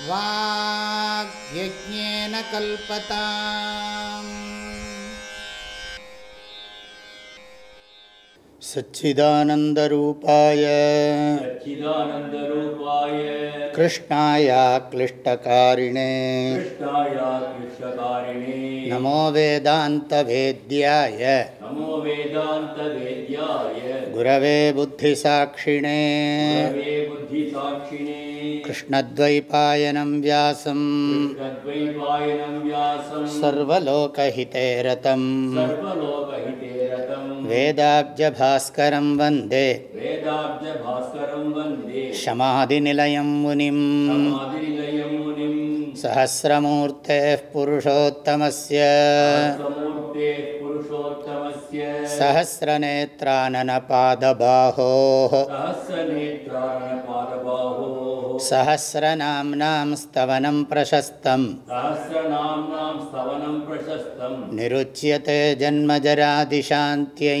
वाग्यज्ञेन कल्पताम्। सच्चिदानन्दरूपाय सच्चिदानन्दरूपाय कृष्णाय क्लिष्टकारिणे। कृष्णाय कृष्णकारिणे नमो वेदान्तवेद्याय। नमो वेदान्तवेद्याय। गुरवे बुद्धिसाक्षिणे। गुरवे बुद्धिसाक्षिणे कृष्णद्वैपायनं व्यासं सर्वलोकहिते रतं वेदाब्जभास्करं वन्दे। वेदाब्जे शमाधिनिलयं सहस्रमूर्तेः पुरुषोत्तमस्य। पुरुषोत्तवस्य सहस्रनेत्रानन पादबाहोः अस्य नेत्रानहस्रनाम्नां प्रशस्तम्। निरुच्यते जन्मजरादिशान्त्यै।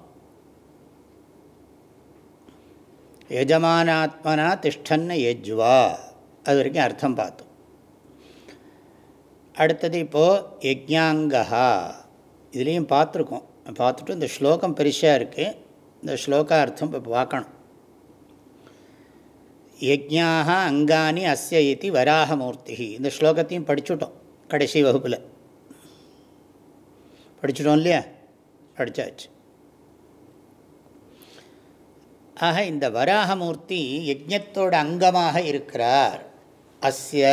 எஜமானாத்மனா திஷ்டன்னு யஜ்வா அது வரைக்கும் அர்த்தம் பார்த்தோம் அடுத்தது இப்போது யஜ்ஞாங்கா இதுலேயும் பார்த்துருக்கோம் பார்த்துட்டு இந்த ஸ்லோகம் பெருசாக இருக்குது இந்த ஸ்லோக அர்த்தம் இப்போ பார்க்கணும் யஜ்யாக அங்கானி அஸ்ய இது வராகமூர்த்தி இந்த ஸ்லோகத்தையும் படிச்சுட்டோம் கடைசி வகுப்பில் படிச்சிட்டோம் இல்லையா படித்தாச்சு ஆக இந்த வராகமூர்த்தி யஜ்யத்தோட அங்கமாக இருக்கிறார். அஸ்ய.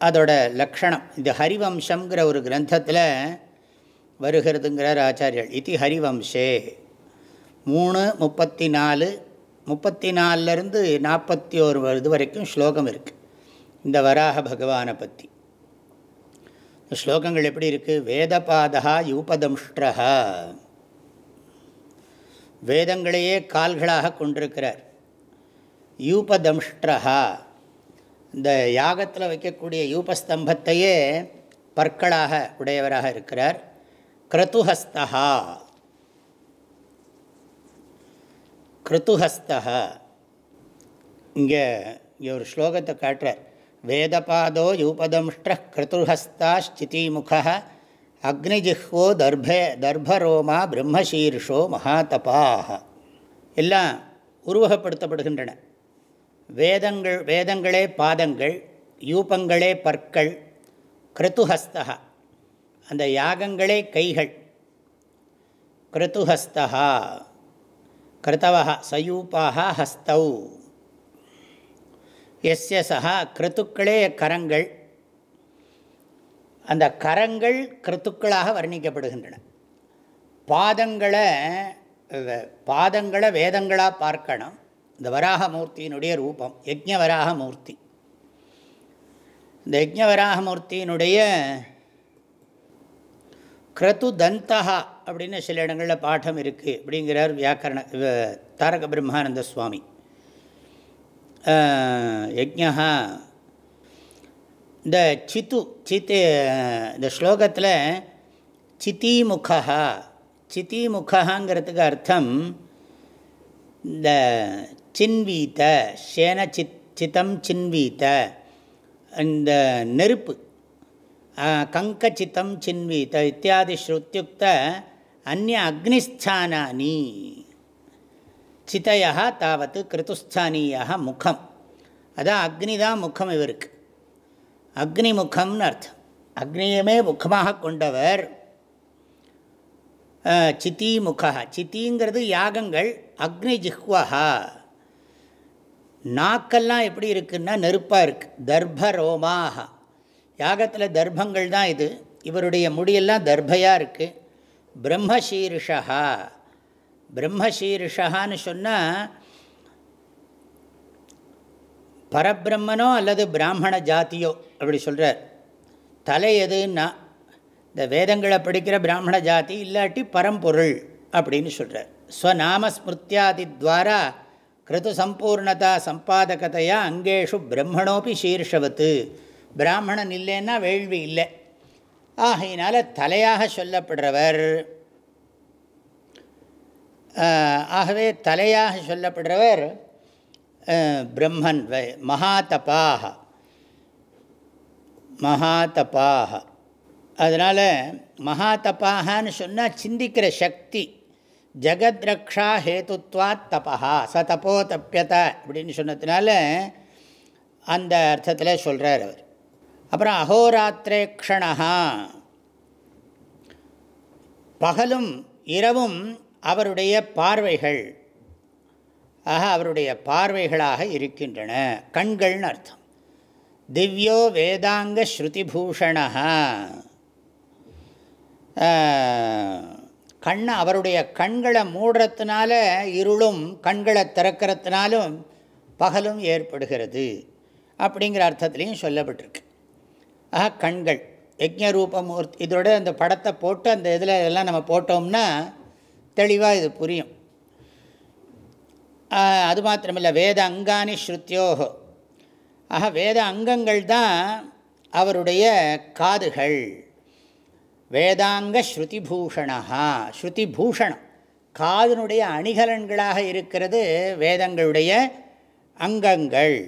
அதோட லக்ஷணம் இந்த ஹரிவம்சங்கிற ஒரு கிரந்தத்தில் வருகிறதுங்கிறார் ஆச்சாரியர்கள் இது ஹரிவம்சே. மூணு முப்பத்தி நாலு முப்பத்தி நாலுலேருந்து நாற்பத்தி ஒரு இது வரைக்கும் ஸ்லோகம் இருக்குது இந்த வராக பகவானை பற்றி ஸ்லோகங்கள் எப்படி இருக்குது வேதபாதா யூபதம்ஷ்டா வேதங்களையே கால்களாக கொண்டிருக்கிறார். யூபதம்ஷ்டா இந்த யாகத்தில் வைக்கக்கூடிய யூபஸ்தம்பத்தையே பற்களாக உடையவராக இருக்கிறார். கிரதுஹஸ்தா கிருத்துஹஸ்தா இங்கே இங்கே ஒரு ஸ்லோகத்தை காட்டுறார். வேதபாதோ யூபதம்ஷ்ட கிருத்துஹஸ்தாச்சிதிமுக அக்னிஜிஹ்வோ தர்பே தர்பரோமா பிரம்மசீர்ஷோ மகாதபாக எல்லாம் உருவகப்படுத்தப்படுகின்றன. வேதங்கள் வேதங்களே பாதங்கள் யூபங்களே பற்கள் கிருத்துஹஸ்தா அந்த யாகங்களே கைகள். கிருத்துஹஸ்தா கிருத்தவா சயூப்பாக ஹஸ்தௌ. எஸ்ய சா கிருத்துக்களே கரங்கள். அந்த கரங்கள் கிருத்துக்களாக வர்ணிக்கப்படுகின்றன. பாதங்களை பாதங்களை வேதங்களாக பார்க்கணும். இந்த வராகமூர்த்தியினுடைய ரூபம் யஜ்ய வராகமூர்த்தி. இந்த யஜ்ய வராகமூர்த்தியினுடைய கிரது தந்தா அப்படின்னு சில இடங்களில் பாடம் இருக்குது அப்படிங்கிறார் வியாக்கரண தாரக பிரம்மானந்த சுவாமி. யஜ்யா இந்த சித்து சித்து இந்த ஸ்லோகத்தில் சித்திமுகா சித்திமுகாங்கிறதுக்கு அர்த்தம் இந்த சின்வீத்த சேன சித் சித்தம் சின்வீத்த இந்த நெருப்பு கங்கச்சித்தம் சின்வீத்த இத்தியாதி ஸ்ருத்தியுக்த அந்நிய அக்னிஸ்தானானி சிதையா தாவது கிருத்துஸ்தானியாக முகம். அதான் அக்னி தான் முகம் இவருக்கு. அக்னிமுகம்னு அர்த்தம். அக்னியுமே முகமாக கொண்டவர். சித்தி முகா சித்திங்கிறது யாகங்கள் அக்னி ஜிஹ்வஹா. நாக்கெல்லாம் எப்படி இருக்குன்னா நெருப்பாக இருக்குது தர்பரோமாக யாகத்தில் தர்ப்பங்கள் தான் இது. இவருடைய முடியெல்லாம் தர்பையாக இருக்குது பிரம்மசீருஷா பிரம்மசீருஷான்னு சொன்னால் பரபிரம்மனோ அல்லது பிராமண ஜாத்தியோ அப்படி சொல்கிறார் தலை எதுன்னா இந்த வேதங்களை படிக்கிற பிராமண ஜாதி இல்லாட்டி பரம்பொருள் அப்படின்னு சொல்கிறார் ஸ்வநாமஸ்மிருத்தியாதி துவாரா கிருது சம்பூர்ணதா சம்பாதகதையா அங்கேஷு பிரம்மணோபி சீர்ஷவத்து பிராமணன் இல்லைன்னா வேள்வி இல்லை. ஆகையினால தலையாக சொல்லப்படுறவர். ஆகவே தலையாக சொல்லப்படுறவர் பிரம்மன் மகாதபாக மகாதபாக அதனால் மகாதபாகன்னு சொன்னால் சிந்திக்கிற சக்தி. ஜகத்ரக்ஷா ஹேத்துவாத் தபா ச தப்போ தப்பியத அப்படின்னு சொன்னதுனால அந்த அர்த்தத்தில் சொல்கிறார் அவர். அப்புறம் அகோராத்திரேக்ஷணா பகலும் இரவும் அவருடைய பார்வைகள். ஆக அவருடைய பார்வைகளாக இருக்கின்றன. கண்கள்னு அர்த்தம். திவ்யோ வேதாங்க ஸ்ருதிபூஷணா. கண்ணை அவருடைய கண்களை மூடுறதுனால இருளும் கண்களை திறக்கிறதுனாலும் பகலும் ஏற்படுகிறது அப்படிங்கிற அர்த்தத்துலேயும் சொல்லப்பட்டிருக்கு. ஆக கண்கள் யஜ்ஞரூபமூர்த்தி இதோட அந்த படத்தை போட்டு அந்த இதில் எல்லாம் நம்ம போட்டோம்னா தெளிவாக இது புரியும். அது மாத்திரமில்லை வேத அங்கானி ஸ்ருத்தியோகோ ஆக வேத அங்கங்கள் தான் அவருடைய காதுகள். வேதாங்க ஸ்ருதிபூஷணா ஸ்ருதிபூஷணம். காதனுடைய அணிகலன்களாக இருக்கிறது வேதங்களுடைய அங்கங்கள்.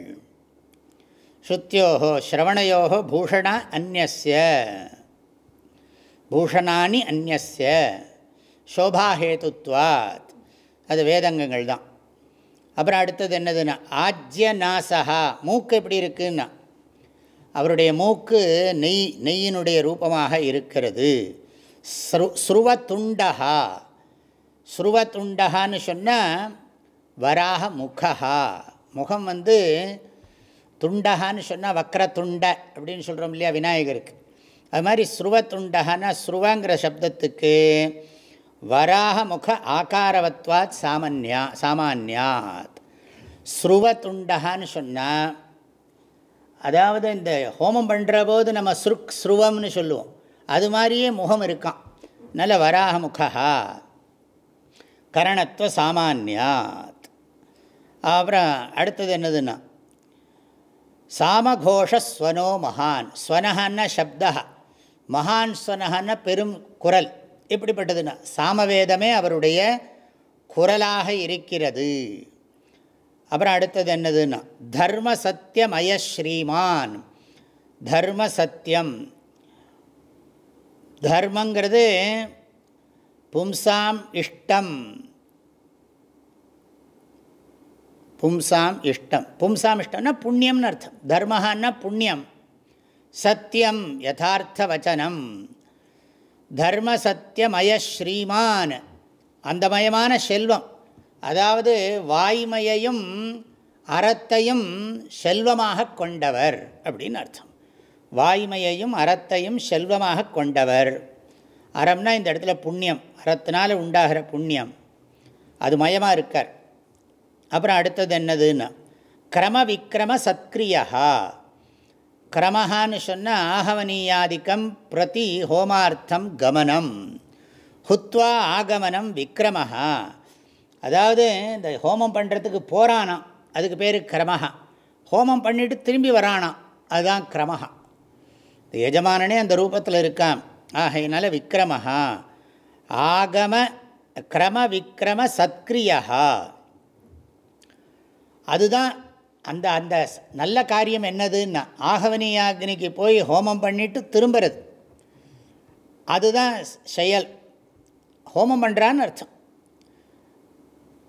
ஸ்ருத்தியோகோ ஸ்ரவணையோகோ பூஷணா அந்நிய பூஷணானி அந்நிய சோபாஹேதுத்வாத். அது வேதங்கங்கள் தான். அப்புறம் அடுத்தது என்னதுன்னா ஆஜ்ய நாசகா மூக்கு எப்படி இருக்குன்னா அவருடைய மூக்கு நெய் நெய்யினுடைய ரூபமாக இருக்கிறது. ஸ்ரு ஸ்ருவத்துண்டகா ஸ்ருவத்துண்டகான்னு சொன்னால் வராக முகா முகம் வந்து துண்டகான்னு சொன்னால் வக்கர துண்ட அப்படின்னு சொல்கிறோம் இல்லையா விநாயகருக்கு. அது மாதிரி ஸ்ருவத்துண்டகான்னா ஸ்ருவங்கிற சப்தத்துக்கு வராக முக ஆகாரவத்வாத் சாமன்யா சாமான்யாத். ஸ்ருவத்துண்டகான்னு சொன்னால் அதாவது இந்த ஹோமம் பண்ணுற போது நம்ம ஸ்ருக் ஸ்ருவம்னு சொல்லுவோம். அது மாதிரியே முகம் இருக்கான் நல்ல வராக முகா கரணத்துவ சாமான்யாத். அப்புறம் அடுத்தது என்னதுன்னா சாமகோஷஸ்வனோ மகான். ஸ்வனஹன்னா சப்தா மகான் ஸ்வனஹன்னா பெரும் குரல். எப்படிப்பட்டதுன்னா சாமவேதமே அவருடைய குரலாக இருக்கிறது. அப்புறம் அடுத்தது என்னதுன்னா தர்ம சத்தியமய ஸ்ரீமான் தர்ம சத்தியம் தர்மங்கிறது பும்சாம் இஷ்டம். பும்சாம் இஷ்டம். பும்சாம் இஷ்டம்னா புண்ணியம்னு அர்த்தம். தர்மஹான்னா புண்ணியம். சத்தியம் யதார்த்த வச்சனம். தர்ம சத்தியமய ஸ்ரீமான் அந்த மயமான செல்வம். அதாவது வாய்மையையும் அறத்தையும் செல்வமாக கொண்டவர் அப்படின்னு அர்த்தம். வாய்மையையும் அறத்தையும் செல்வமாக கொண்டவர். அறம்னா இந்த இடத்துல புண்ணியம். அறத்தினால் உண்டாகிற புண்ணியம். அது மயமாக இருக்கார். அப்புறம் அடுத்தது என்னதுன்னா கிரம விக்ரம சத்கிரியா கிரமஹான்னு சொன்னால் ஆகவனீயாதிக்கம் பிரதி ஹோமார்த்தம் கமனம் ஹுத்வா ஆகமனம் விக்ரமஹா அதாவது இந்த ஹோமம் பண்ணுறதுக்கு போகிறானாம் அதுக்கு பேர் கிரமஹா ஹோமம் பண்ணிவிட்டு திரும்பி வரானாம் அதுதான் கிரமஹா இந்த எஜமானனே அந்த ரூபத்தில் இருக்கான். ஆகையினால விக்ரமஹா। ஆகம கிரம விக்ரம சத்கிரியா அதுதான் அந்த அந்த நல்ல காரியம் என்னதுன்னா ஆகவனியாக்னிக்கு போய் ஹோமம் பண்ணிட்டு திரும்புறது. அதுதான் செயல். ஹோமம் பண்ணுறான்னு அர்த்தம்.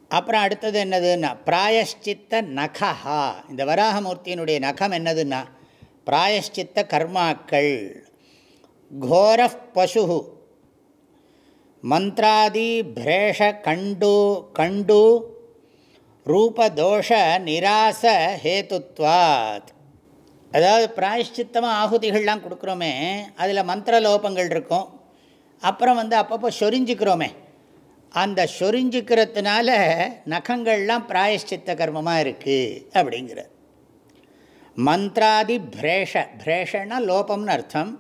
அப்புறம் அடுத்தது என்னதுன்னா பிராயஷ்சித்த நகஹா. இந்த வராகமூர்த்தியினுடைய நகம் என்னதுன்னா பிராயஷ்சித்த கர்மாக்கள். கோர பசு மந்த்ராதி பிரேஷ கண்டு கண்டு ரூபதோஷ நிராச ஹேத்துத்வாத் அதாவது பிராயஷ்சித்தமாக ஆகுதிகள்லாம் கொடுக்குறோமே அதில் மந்திரலோபங்கள் இருக்கும். அப்புறம் வந்து அப்பப்போ சொரிஞ்சிக்கிறோமே. அந்த சொரிஞ்சிக்கிறதுனால நகங்கள்லாம் பிராயஷ்சித்த கர்மமாக இருக்குது அப்படிங்கிற மந்த்ராதி பிரேஷ பிரேஷன்னா லோபம்னு அர்த்தம்.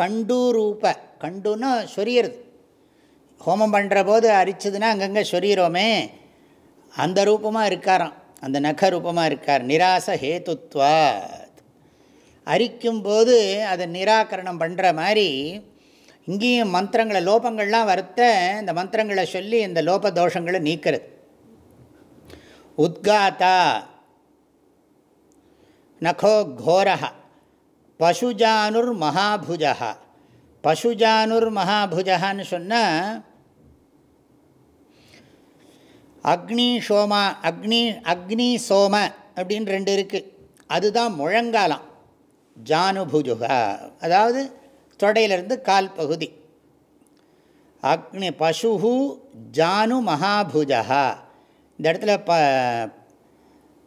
கண்டு ரூப கண்டுன்னா சொரியறது. ஹோமம் பண்ணுற போது அரிச்சதுன்னா அங்கங்கே சொரியிறோமே. அந்த ரூபமாக இருக்காராம். அந்த நக ரூபமாக இருக்கார். நிராச ஹேத்துத்வாத் அரிக்கும்போது அதை நிராகரணம் பண்ணுற மாதிரி இங்கேயும் மந்திரங்களை லோபங்கள்லாம் வருத்த இந்த மந்திரங்களை சொல்லி இந்த லோப தோஷங்களை நீக்கிறது. உத்காத்தா நகோ கோரஹ. பசுஜானுர் மகாபுஜா பசுஜானுர் மகாபுஜகான்னு சொன்னால் அக்னி சோமா அக்னி அக்னி சோம அப்படின்னு ரெண்டு இருக்குது அதுதான் முழங்காலம். ஜானுபுஜுகா அதாவது தொடையிலிருந்து கால் பகுதி. அக்னி பசுஹு ஜானு மகாபுஜா இந்த இடத்துல ப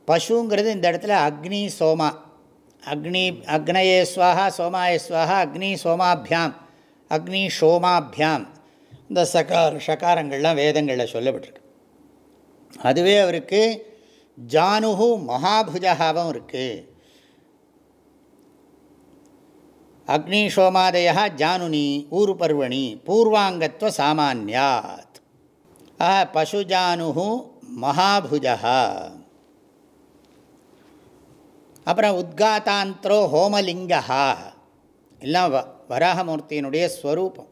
பசுங்கிறது இந்த இடத்துல அக்னி சோமா. அக்னி அக்னயே ஸ்வாஹா சோமாய அக்னி சோமாபியாம் அக்னி சோமாபியாம். இந்த சகார் சகாரங்கள்லாம் வேதங்களில் சொல்லப்பட்டிருக்கு. அதுவே அவருக்கு ஜானுகு மகாபுஜாவும் இருக்குது அக்னி சோமாதயா ஜானுனி ஊரு பர்வணி பூர்வாங்கத்துவ சாமானியாத். ஆஹ பசுஜானு மகாபுஜா அப்புறம் உத்காத்தாந்திரோ ஹோமலிங்கா எல்லாம் வ வராகமூர்த்தியினுடைய ஸ்வரூபம்.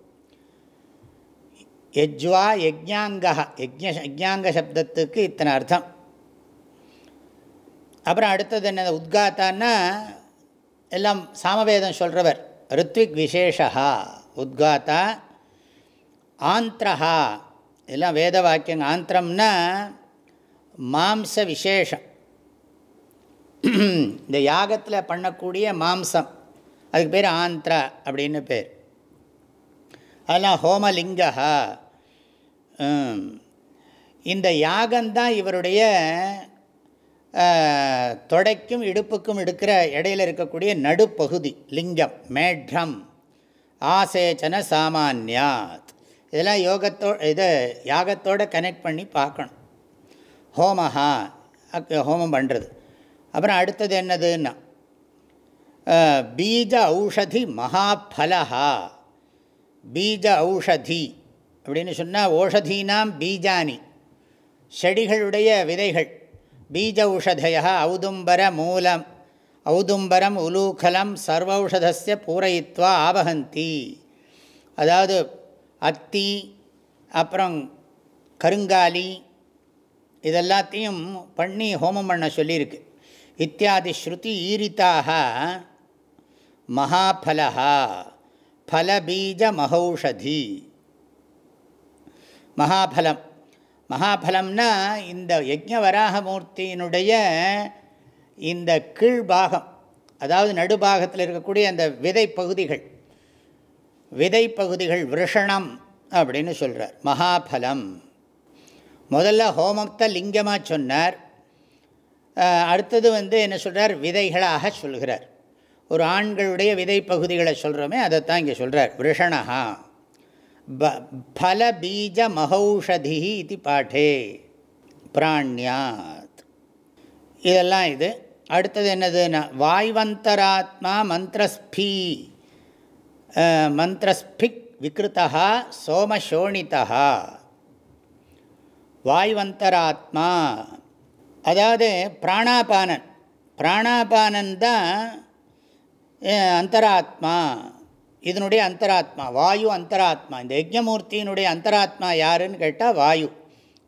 யஜ்வா யஜ்ஞாங்கா யஜ்ய யஜ்ஞாங்க சப்தத்துக்கு இத்தனை அர்த்தம். அப்புறம் அடுத்தது என்ன உத்காத்தான்னா எல்லாம் சாமவேதம் சொல்கிறவர் ரித்விக் விசேஷா உத்காத்தா ஆந்திரஹா. இதெல்லாம் வேத வாக்கியங்க. ஆந்திரம்னா மாம்ச விசேஷம். இந்த யாகத்தில் பண்ணக்கூடிய மாம்சம். அதுக்கு பேர் ஆந்திரா அப்படின்னு பேர். அதெல்லாம் ஹோமலிங்கா இந்த யாகந்தான் இவருடைய தொடைக்கும் இடுப்புக்கும் எடுக்கிற இடையில் இருக்கக்கூடிய நடுப்பகுதி லிங்கம் மேட்ரம் ஆசேச்சன சாமானியாத். இதெல்லாம் யோகத்தோ இதை யாகத்தோடு கனெக்ட் பண்ணி பார்க்கணும். ஹோமஹா ஹோமம் பண்ணுறது அப்புறம் அடுத்தது என்னதுன்னா பீஜ ஔஷதி மகாஃபலஹா. பீஜ ஔஷதி. அப்படின்னு சொன்னால் ஓஷதீனாம் பீஜானி. செடிகளுடைய விதைகள். பீஜ ஔஷதய ஔதும்பர மூலம் ஔதும்பரம் உலூகலம் சர்வௌஷதஸ்ய பூரயித்வா ஆபகந்தி அதாவது அத்தி அப்புறம் கருங்காலி இதெல்லாத்தையும் பண்ணி ஹோமம் பண்ண சொல்லியிருக்கு. இத்தியாதி ஸ்ருதி ஈரித்தாக மகாஃபலா ஃபலபீஜ மகௌஷதி. மகாபலம். மகாபலம்னா இந்த யஜ்ஞ வராகமூர்த்தியினுடைய இந்த கீழ்பாகம் அதாவது நடுபாகத்தில் இருக்கக்கூடிய அந்த விதை பகுதிகள் விதை பகுதிகள் விருஷணம் அப்படின்னு சொல்கிறார் மகாபலம். முதல்ல ஹோமத்தை லிங்கமாக சொன்னார். அடுத்தது வந்து என்ன சொல்கிறார் விதைகளாக சொல்கிறார். ஒரு ஆண்களுடைய விதை பகுதிகளை சொல்கிறோமே அதைத்தான் இங்கே சொல்கிறார் விருஷணா ப மகௌஷதி இது பாட்டே பிராணியாத் இதெல்லாம் இது. அடுத்தது என்னதுன்னா வாய்வந்தராத்மா மந்திரஸ்பீ மந்திரஸ்பிக் விக்கிருத்தா சோமசோணிதா வாய்வந்தராத்மா. அதாவது பிராணாபானன். பிராணாபானன் தான் அந்தராத்மா. இதனுடைய அந்தராத்மா வாயு அந்தராத்மா. இந்த யஜ்ஞமூர்த்தியினுடைய அந்தராத்மா யாருன்னு கேட்டால் வாயு.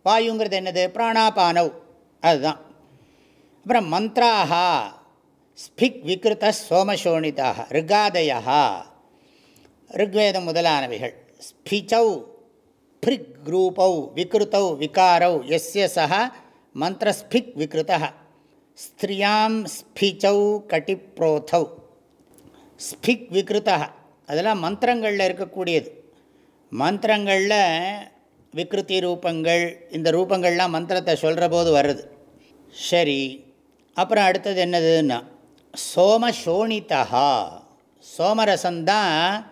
வாயுங்கிறது என்னது? பிராணாபானவ். அதுதான். அப்புறம் மந்த்ராக ஸ்பிக் விக்ருத சோமசோனிதாக ரிகாதயா ரிக்வேதம் முதலானவைகள். ஸ்பிச்சௌ பிரிக் ரூபௌ விக்ருத்தௌ விகாரௌ எஸ்ய சக மந்திரஸ்பிக் விக்ருத ஸ்திரியாம் ஸ்பிச்சௌ கட்டிப்ரோத்தௌ ஸ்பிக் விக்ருதா அதெல்லாம் மந்திரங்களில் இருக்கக்கூடியது. மந்திரங்களில் விக்ருதி ரூபங்கள் இந்த ரூபங்கள்லாம் மந்திரத்தை சொல்கிற போது வருது. சரி அப்புறம் அடுத்தது என்னதுன்னா சோம சோணிதா சோமரசந்தான்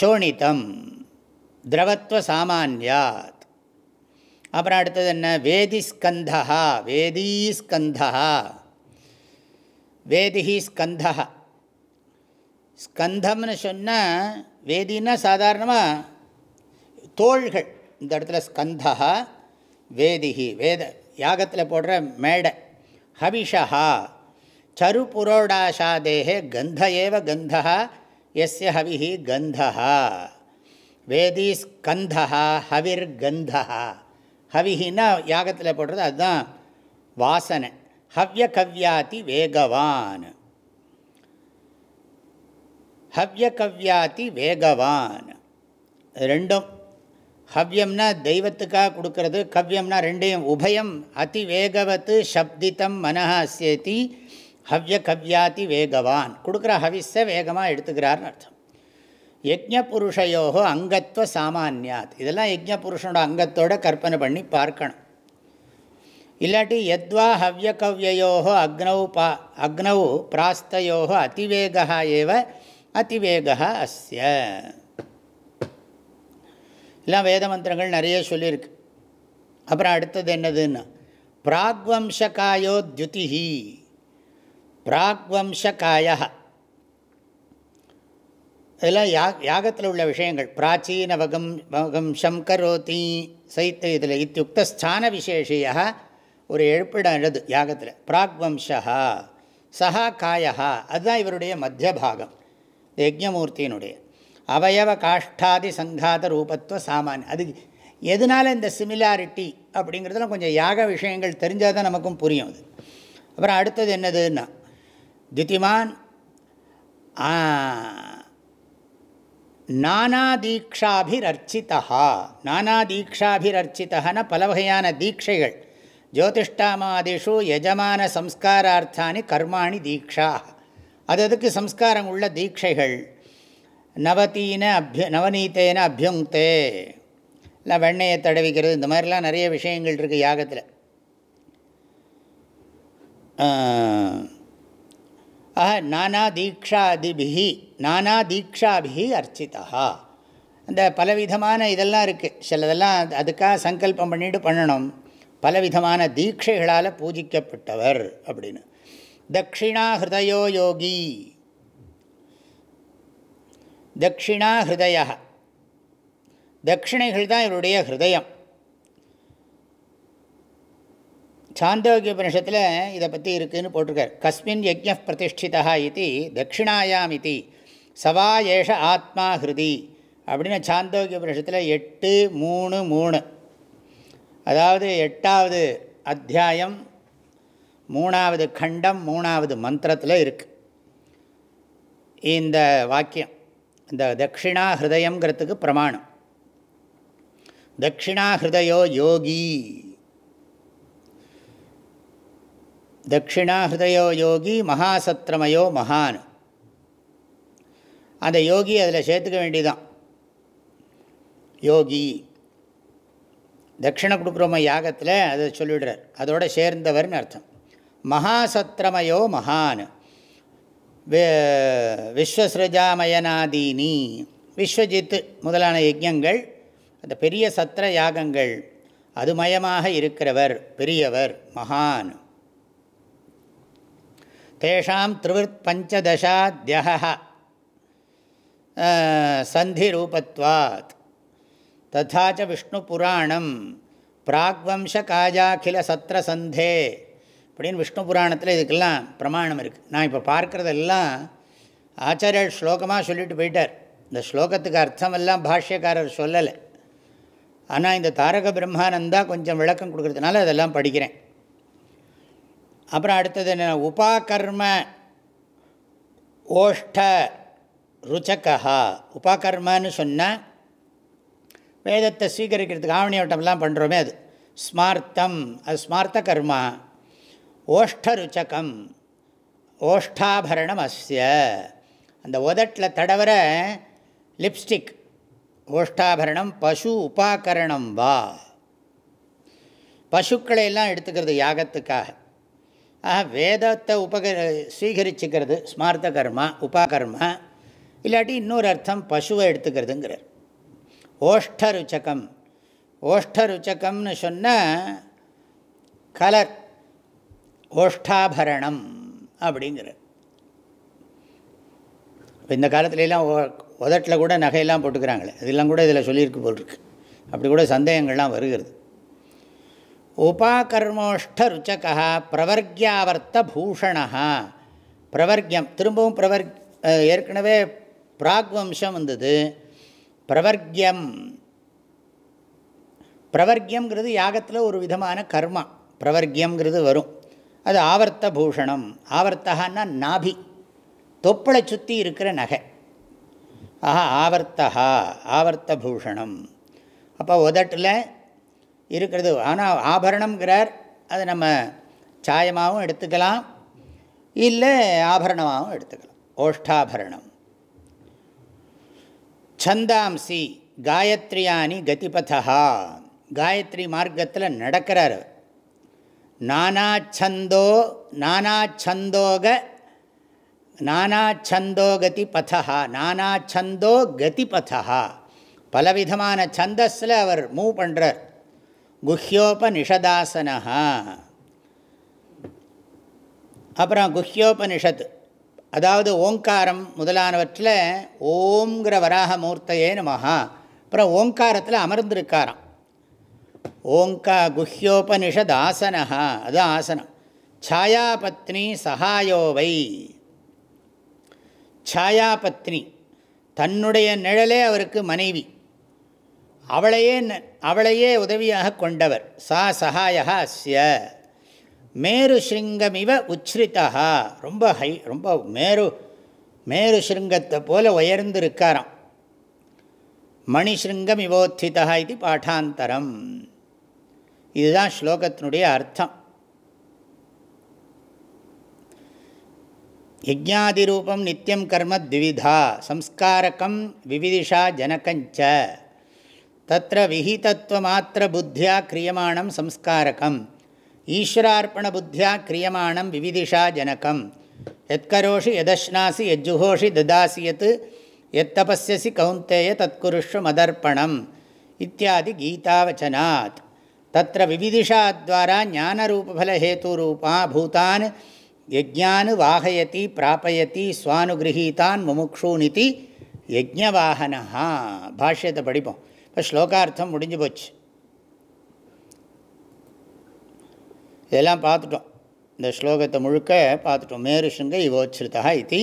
சோணிதம் திரவத்வ சாமானியாத் அப்புறம் அடுத்தது என்ன? வேதிஸ்கந்தா வேதீஸ்கந்தா வேதிஹி ஸ்கந்தா ஸ்கந்தம்னு சொன்னால் வேதின்னா சாதாரணமாக தோள்கள். இந்த இடத்துல ஸ்கந்தா வேதிஹி வேத யாகத்தில் போடுற மேடை. ஹவிஷா சரு புரோடாஷாதேகே கந்த ஏவ கந்தா எஸ் ஹவிஹி கந்தா வேதி ஸ்கந்தா ஹவிர் கந்தா ஹவிஹின்னா யாகத்தில் போடுறது அதுதான் வாசனை. ஹவ்ய கவ்யாதி வேகவான். ஹவ்ய கவ்யாதி வேகவான் ரெண்டும். ஹவ்யம்னா தெய்வத்துக்காக கொடுக்கறது. கவ்யம்னா ரெண்டையும். உபயம் அதி வேகவத்து சப்தித்தம் மனஹ அஸ்யேதி ஹவ்ய கவ்யாதி வேகவான். கொடுக்குற ஹவிஸை வேகமாக எடுத்துக்கிறார்னு அர்த்தம். யஜ்ஞ புருஷயோகோ அங்கத்துவ சாமானியாத். இதெல்லாம் யஜ்ஞ புருஷனோட அங்கத்தோட கற்பனை பண்ணி பார்க்கணும். இல்லாட்டி எத்வா ஹவ்யகவ்யோ கவ்யயோகோ அக்னௌ பா அக்னௌ பிராஸ்தையோ அதிவேகா ஏவ அதிவேகா அஸ்ய. எல்லாம் வேத மந்திரங்கள் நிறைய சொல்லியிருக்கு. அப்புறம் அடுத்தது என்னதுன்னா பிராக்வம்சகாயோ தியுதிஹி பிராக்வம்சகாய இதெல்லாம் யா யாகத்தில் உள்ள விஷயங்கள். பிராச்சீன வகம் வகம்சம் கரோதி சைத்த இதில் இத்தியுக்த ஸ்தான விசேஷியாக ஒரு எழுப்பிடம் எழுது யாகத்தில். பிராக்வம்சா சஹா காயா அதுதான் இவருடைய மத்திய பாகம் யஜ்ஞமூர்த்தியினுடைய. அவயவ காஷ்டாதி சங்காத ரூபத்துவ சாமான். அது எதனால் இந்த சிமிலாரிட்டி அப்படிங்கிறதுலாம் கொஞ்சம் யாக விஷயங்கள் தெரிஞ்சால் தான் நமக்கும் புரியும் அது. அப்புறம் அடுத்தது என்னதுன்னா தித்திமான் நானாதீக்ஷாபிரர்ச்சிதா நானாதீக்ஷாபிரர்ச்சித்தன பல வகையான தீட்சைகள். ஜோதிஷ்டாமாதிஷு யஜமான சம்ஸ்காரார்த்தானி கர்மாணி தீக்ஷா அது அதுக்கு சம்ஸ்காரம் உள்ள தீட்சைகள் நவத்தீன அபிய நவநீத்தேன அபியுங்தே இல்லை வெண்ணையை தடவிக்கிறது இந்த மாதிரிலாம் நிறைய விஷயங்கள் இருக்குது யாகத்தில் ஆஹ நானா தீக்ஷாதிபிகி நானா தீக்ஷாபிகி அர்ச்சிதா அந்த பலவிதமான இதெல்லாம் இருக்குது சிலதெல்லாம் அதுக்காக சங்கல்பம் பண்ணிட்டு பண்ணணும் பலவிதமான தீட்சைகளால் பூஜிக்கப்பட்டவர் அப்படின்னு. தக்ஷிணா ஹிருதயோ யோகி. தக்ஷிணா ஹிருதய தட்சிணைகள் தான் இவருடைய ஹிருதயம். சாந்தோக்கிய உபனிஷத்தில் இதை பற்றி இருக்குதுன்னு போட்டிருக்கார். கஸ்மின் யஜ்ஞ பிரதிஷ்டிதா இது தட்சிணாயாம் இது சவா ஏஷ ஆத்மா ஹிருதி. அப்படின்னு சாந்தோக்கிய உபனிஷத்தில் எட்டு மூணு மூணு. அதாவது எட்டாவது அத்தியாயம் மூணாவது கண்டம் மூணாவது மந்திரத்தில் இருக்குது இந்த வாக்கியம் இந்த தட்சிணா ஹிருதயங்கிறதுக்கு பிரமாணம். தட்சிணா ஹிருதயோ யோகி. தட்சிணா ஹிருதயோ யோகி மகாசத்திரமயோ மகான். அந்த யோகி அதில் சேர்த்துக்க வேண்டிதான் யோகி. தட்சிணை கொடுக்குறோம யாகத்தில் அதை சொல்லிவிடுறார் அதோடு சேர்ந்தவர்னு அர்த்தம். மகாசத்திரமயோ மகான். விஸ்வசிரஜாமயனாதீனி விஸ்வஜித் முதலான யஜ்யங்கள் அந்த பெரிய சத்திர யாகங்கள் அது மயமாக இருக்கிறவர் பெரியவர் மகான். தேஷாம் திரிவிற் பஞ்சதசாத்தியக சந்திரூபத்வாத். ததாச்ச விஷ்ணு புராணம் பிராக்வம்ச காஜாக்கில சத்திர சந்தே அப்படின்னு விஷ்ணு புராணத்தில் இதுக்கெல்லாம் பிரமாணம் இருக்குது நான் இப்போ பார்க்குறதெல்லாம் ஆச்சாரியர் ஸ்லோகமாக சொல்லிட்டு போயிட்டார். இந்த ஸ்லோகத்துக்கு அர்த்தமெல்லாம் பாஷ்யக்காரர் சொல்லலை. ஆனால் இந்த தாரக பிரம்மானந்தா கொஞ்சம் விளக்கம் கொடுக்குறதுனால அதெல்லாம் படிக்கிறேன். அப்புறம் அடுத்தது என்ன? உபாகர்ம ஓஷ்ட ருச்சகா உபாகர்மான்னு சொன்னால் வேதத்தை ஸ்வீகரிக்கிறதுக்கு ஆவணியோட்டம்லாம் பண்ணுறோமே அது. ஸ்மார்த்தம் அது ஸ்மார்த்த கர்மா. ஓஷ்டருச்சகம் ஓஷ்டாபரணம் அஸ்ய அந்த உதட்டில் தடவர லிப்ஸ்டிக். ஓஷ்டாபரணம் பசு உபாகரணம் வா. பசுக்களை எல்லாம் எடுத்துக்கிறது யாகத்துக்காக. ஆக வேதத்தை உபக ஸ்வீகரிச்சுக்கிறது ஸ்மார்த்த கர்மா உபாகர்மா. இல்லாட்டி இன்னொரு அர்த்தம் பசுவை எடுத்துக்கிறதுங்கிறார். ஓஷ்டருச்சகம். ஓஷ்டருச்சகம்னு சொன்ன கலர் ஓஷ்டாபரணம் அப்படிங்கிற இப்போ இந்த காலத்துலலாம் உதட்டில் கூட நகையெல்லாம் போட்டுக்கிறாங்களே. இதெல்லாம் கூட இதில் சொல்லியிருக்கு போட்டிருக்கு அப்படி கூட சந்தேகங்கள்லாம் வருகிறது. உபாகர்மோஷ்ட ருச்சகா பிரவர்கியாவர்த்த பூஷணா பிரவர்க்கியம் திரும்பவும் பிரவர் ஏற்கனவே பிராக்வம்சம் வந்தது. பிரவர்க்கியம் பிரவர்க்கியம்ங்கிறது யாகத்தில் ஒரு விதமான கர்மா. பிரவர்க்கியம்ங்கிறது வரும். அது ஆவர்த்த பூஷணம். ஆவர்த்தகான்னா நாபி. தொப்பளை சுற்றி இருக்கிற நகை. ஆஹா ஆவர்த்தகா ஆவர்த்த பூஷணம். அப்போ உதட்டில் இருக்கிறது ஆனால் ஆபரணம்ங்கிறார். அது நம்ம சாயமாகவும் எடுத்துக்கலாம். இல்லை ஆபரணமாகவும் எடுத்துக்கலாம். ஓஷ்டாபரணம். சந்தாம்சி காயத்ரியானி கதிபதா காயத்ரி மார்க்கத்தில் நடக்கிறார் நானாச்சந்தோ நானாச்சந்தோக நானாச்சந்தோ கதி பதா நானாச்சந்தோ கதிபதா பலவிதமான சந்தஸில் அவர் மூவ் பண்ணுறார் குஹ்யோபனிஷதாசனா அப்புறம் குஹ்யோபனிஷத்து அதாவது ஓங்காரம் முதலானவற்றில் ஓம்ங்கிற வராக மூர்த்தையே நமஹா. அப்புறம் ஓங்காரத்தில் அமர்ந்திருக்காராம். ஓங்கா குஹ்யோபனிஷத் ஆசனஹா அது ஆசனம் சாயாபத்னி சகாயோவை சாயாபத்னி தன்னுடைய நிழலே அவருக்கு மனைவி. அவளையே அவளையே உதவியாக கொண்டவர். சா சகாயா அஸ்ய. மேரு ஸ்ருங்கமிவ உச்ரிதா ரொம்ப ஹை ரொம்ப மேரு மேரு ஸ்ருங்கத்தை போல உயர்ந்திருக்காராம். மணிஸ்ருங்கம் இவோத்திதா இது பாட்டாந்தரம். இதுதான் ஸ்லோகத்தினுடைய அர்த்தம். யஜ்ஞாதிரூபம் நித்தியம் கர்ம த்விவிதா சம்ஸ்காரகம் விவிதிஷா ஜனகஞ்ச. தத்திர விஹிதத்துவமாத்திர புத்தியா கிரியமாணம் சம்ஸ்காரகம். ஈஸ்வரார்ப்பண புத்தியா கிரியமாணம் விவிதிஷா ஜனகம் எத்கரோஷி எதஷ்னாசி எஜ்ஜுகோஷி ததாசி யத் எத்தபஸ்யசி கௌந்தேய தத்குருஷ்வ மதர்ப்பணம் இத்தியாதி கீதாவச்சனாத். தத்திர விவிதிஷாத்வாரா ஞானரூபஃலஹேத்துரூபா பூதான் யஜ்ஞானு வாகயதி பிராபயதி சுவானுகிரகீதான் முமுக்ஷூனிதி யஜ்ஞவாகனா பாஷ்யத்தை படிப்போம். இப்போ ஸ்லோகார்த்தம் முடிஞ்சு போச்சு. இதெல்லாம் பார்த்துட்டோம். இந்த ஸ்லோகத்தை முழுக்க பார்த்துட்டோம். மேருஷங்க இவோச்சிருத்தா இது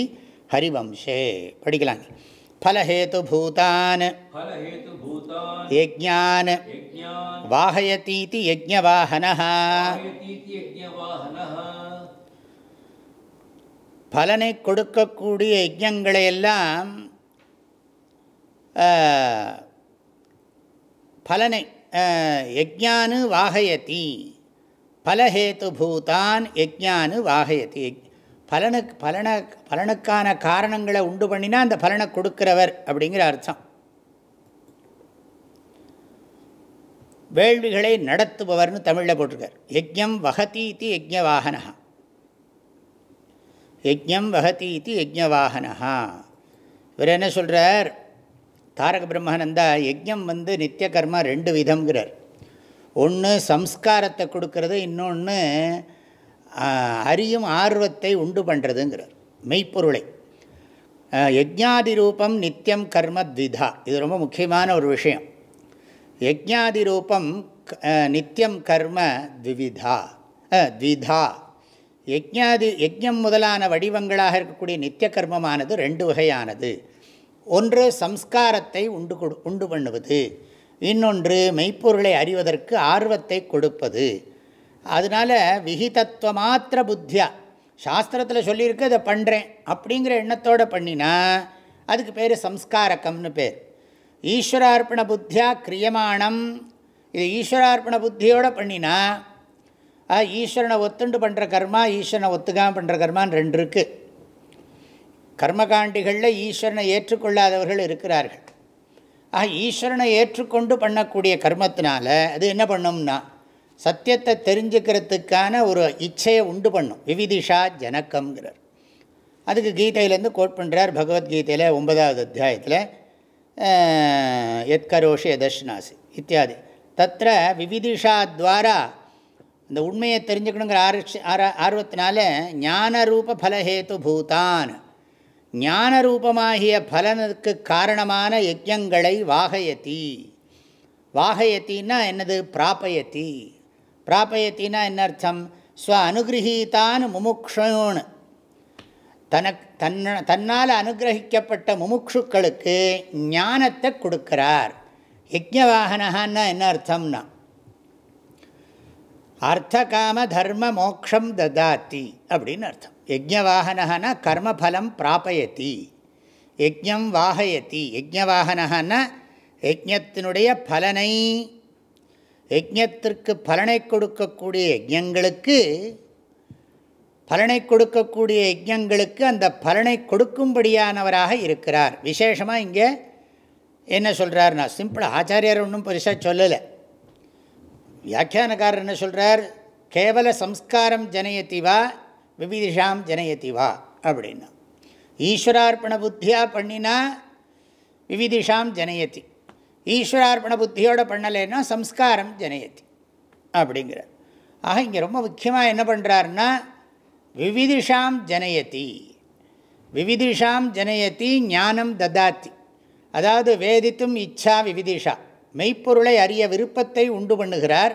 ஹரிவம்சே. படிக்கலாம் ஃபலஹேதுபூதான் யஜான் வாஹயத்தீதி யஜ்ஞவாகன பலனை கொடுக்கக்கூடிய யஜ்யங்களையெல்லாம் பலனை யஜ்ஞானு வாகயத்தி பலஹேத்துபூதான் யஜ்ஞானு வாகயதி. பலனுக்கு பலன பலனுக்கான காரணங்களை உண்டு பண்ணினா அந்த பலனை கொடுக்கிறவர் அப்படிங்கிற அர்த்தம். வேள்விகளை நடத்துபவர்னு தமிழில் போட்டிருக்கார். யஜ்யம் வகதி இது யஜ்ஞவாகனா யஜ்யம் வகதி இது யஜ்ஞவாகனா இவர் என்ன சொல்கிறார் தாரக பிரம்மனந்தா யஜ்யம் வந்து நித்திய கர்மா ரெண்டு விதம்ங்கிறார். ஒன்று சம்ஸ்காரத்தை கொடுக்கறது இன்னொன்று அறியும் ஆர்வத்தை உண்டு பண்ணுறதுங்கிறார் மெய்ப்பொருளை. யஜ்ஞாதி ரூபம் நித்தியம் கர்ம த்விதா இது ரொம்ப முக்கியமான ஒரு விஷயம். யஜ்ஞாதி ரூபம் நித்தியம் கர்ம த்விவிதா த்விதா யஜ்ஞாதி யஜ்யம் முதலான வடிவங்களாக இருக்கக்கூடிய நித்திய கர்மமானது ரெண்டு வகையானது. ஒன்று சம்ஸ்காரத்தை உண்டு கொடு உண்டு பண்ணுவது. இன்னொன்று மெய்ப்பொருளை அறிவதற்கு ஆர்வத்தை கொடுப்பது. அதனால் விகிதத்துவமாத்திர புத்தியா. சாஸ்திரத்தில் சொல்லியிருக்கு அதை பண்ணுறேன் அப்படிங்கிற எண்ணத்தோடு பண்ணினா அதுக்கு பேர் சம்ஸ்காரக்கம்னு பேர். ஈஸ்வரார்ப்பண புத்தியா கிரியமானம். இது ஈஸ்வரார்ப்பண புத்தியோடு பண்ணினா ஈஸ்வரனை ஒத்துண்டு பண்ணுற கர்மா ஈஸ்வரனை ஒத்துக்காமல் பண்ணுற கர்மான்னு ரெண்டு இருக்குது கர்மகாண்டிகளில் ஈஸ்வரனை ஏற்றுக்கொள்ளாதவர்கள் இருக்கிறார்கள். ஆக ஈஸ்வரனை ஏற்றுக்கொண்டு பண்ணக்கூடிய கர்மத்தினால அது என்ன பண்ணும்னா சத்தியத்தை தெரிஞ்சுக்கிறதுக்கான ஒரு இச்சையை உண்டு பண்ணும். விவிதிஷா ஜனக்கம்ங்கிறார். அதுக்கு கீதையிலேருந்து கோட் பண்ணுறார் பகவத்கீதையில் ஒன்பதாவது அத்தியாயத்தில் எத்கரோஷி எதஷ்னாசி இத்தியாதி. தத்திர விவிதிஷாத்வாரா இந்த உண்மையை தெரிஞ்சுக்கணுங்கிற ஆர்வ ஆர ஆர்வத்தினால ஞானரூப பூதான் ஞானரூபமாகிய பலனுக்கு காரணமான யஜ்யங்களை வாகயத்தி. வாகயத்தின்னா என்னது? பிராபயத்தி. பிராபயத்தின்னா என்ன அர்த்தம்? ஸ்வ அனுகிரகீதான் முமுக்ஷோன் தனக் தன்ன தன்னால் அனுகிரகிக்கப்பட்ட முமுட்சுக்களுக்கு ஞானத்தை கொடுக்கிறார். யஜ்ஞவாகனஹான்னா என்ன அர்த்தம்னா? அர்த்த காம தர்ம மோக்ஷம் ததாத்தி அப்படின்னு அர்த்தம். யஜ்ஞவாகனஹனா கர்மஃலம் பிராபயத்தி யஜ்ஞம் வாகயத்தி யஜ்ஞவாகனஹன்னா யஜ்ஞத்தினுடைய பலனை யஜ்ஞத்திற்கு பலனை கொடுக்கக்கூடிய யஜ்ஞங்களுக்கு பலனை கொடுக்கக்கூடிய யஜ்ஞங்களுக்கு அந்த பலனை கொடுக்கும்படியானவராக இருக்கிறார். விசேஷமாக இங்கே என்ன சொல்கிறார்னா நான் சிம்பிளாக ஆச்சாரியார் ஒன்றும் பெருசாக சொல்லலை. வியாக்கியானக்காரர் என்ன சொல்கிறார் கேவல சம்ஸ்காரம் ஜனயத்தி விபிதிஷாம் விவிதிஷாம் ஜனயத்தி வா அப்படின்னா. ஈஸ்வரார்ப்பண புத்தியாக பண்ணினா விவிதிஷாம் ஜனயதி. ஈஸ்வரார்ப்பண புத்தியோடு பண்ணலைன்னா சம்ஸ்காரம் ஜனயதி அப்படிங்கிறார். ஆக இங்கே ரொம்ப முக்கியமாக என்ன பண்ணுறாருன்னா விவிதிஷாம் ஜனயதி. விவிதிஷாம் ஜனயதி ஞானம் ததாத்தி. அதாவது வேதித்தும் இச்சா விவிதிஷா. மெய்ப்பொருளை அறிய விருப்பத்தை உண்டு பண்ணுகிறார்.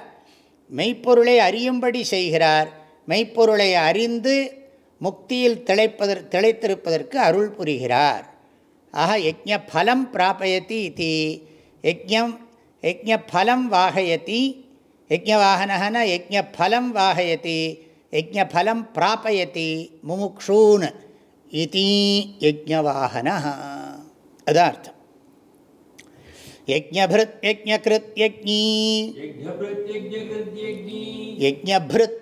மெய்ப்பொருளை அறியும்படி செய்கிறார். மெய்ப்பொருளை அறிந்து முக்தியில் திளைப்பதற் திளைத்திருப்பதற்கு அருள் புரிகிறார். ஆக யஜ்ஞ பலம் பிராபயதி இது. யஜ்யம் யஜ்ஞ பலம் வாகயதி. யஜ்ஞவாகனகன யஜ்ஞ பலம் வாகயதி. யஜ்ஞ பலம் பிராபயதி. முமுக்ஷூன் இது யஜ்ஞவாகன அதான் அர்த்தம். யஜ்ஞபிருத் யஜ்ஞகிருத்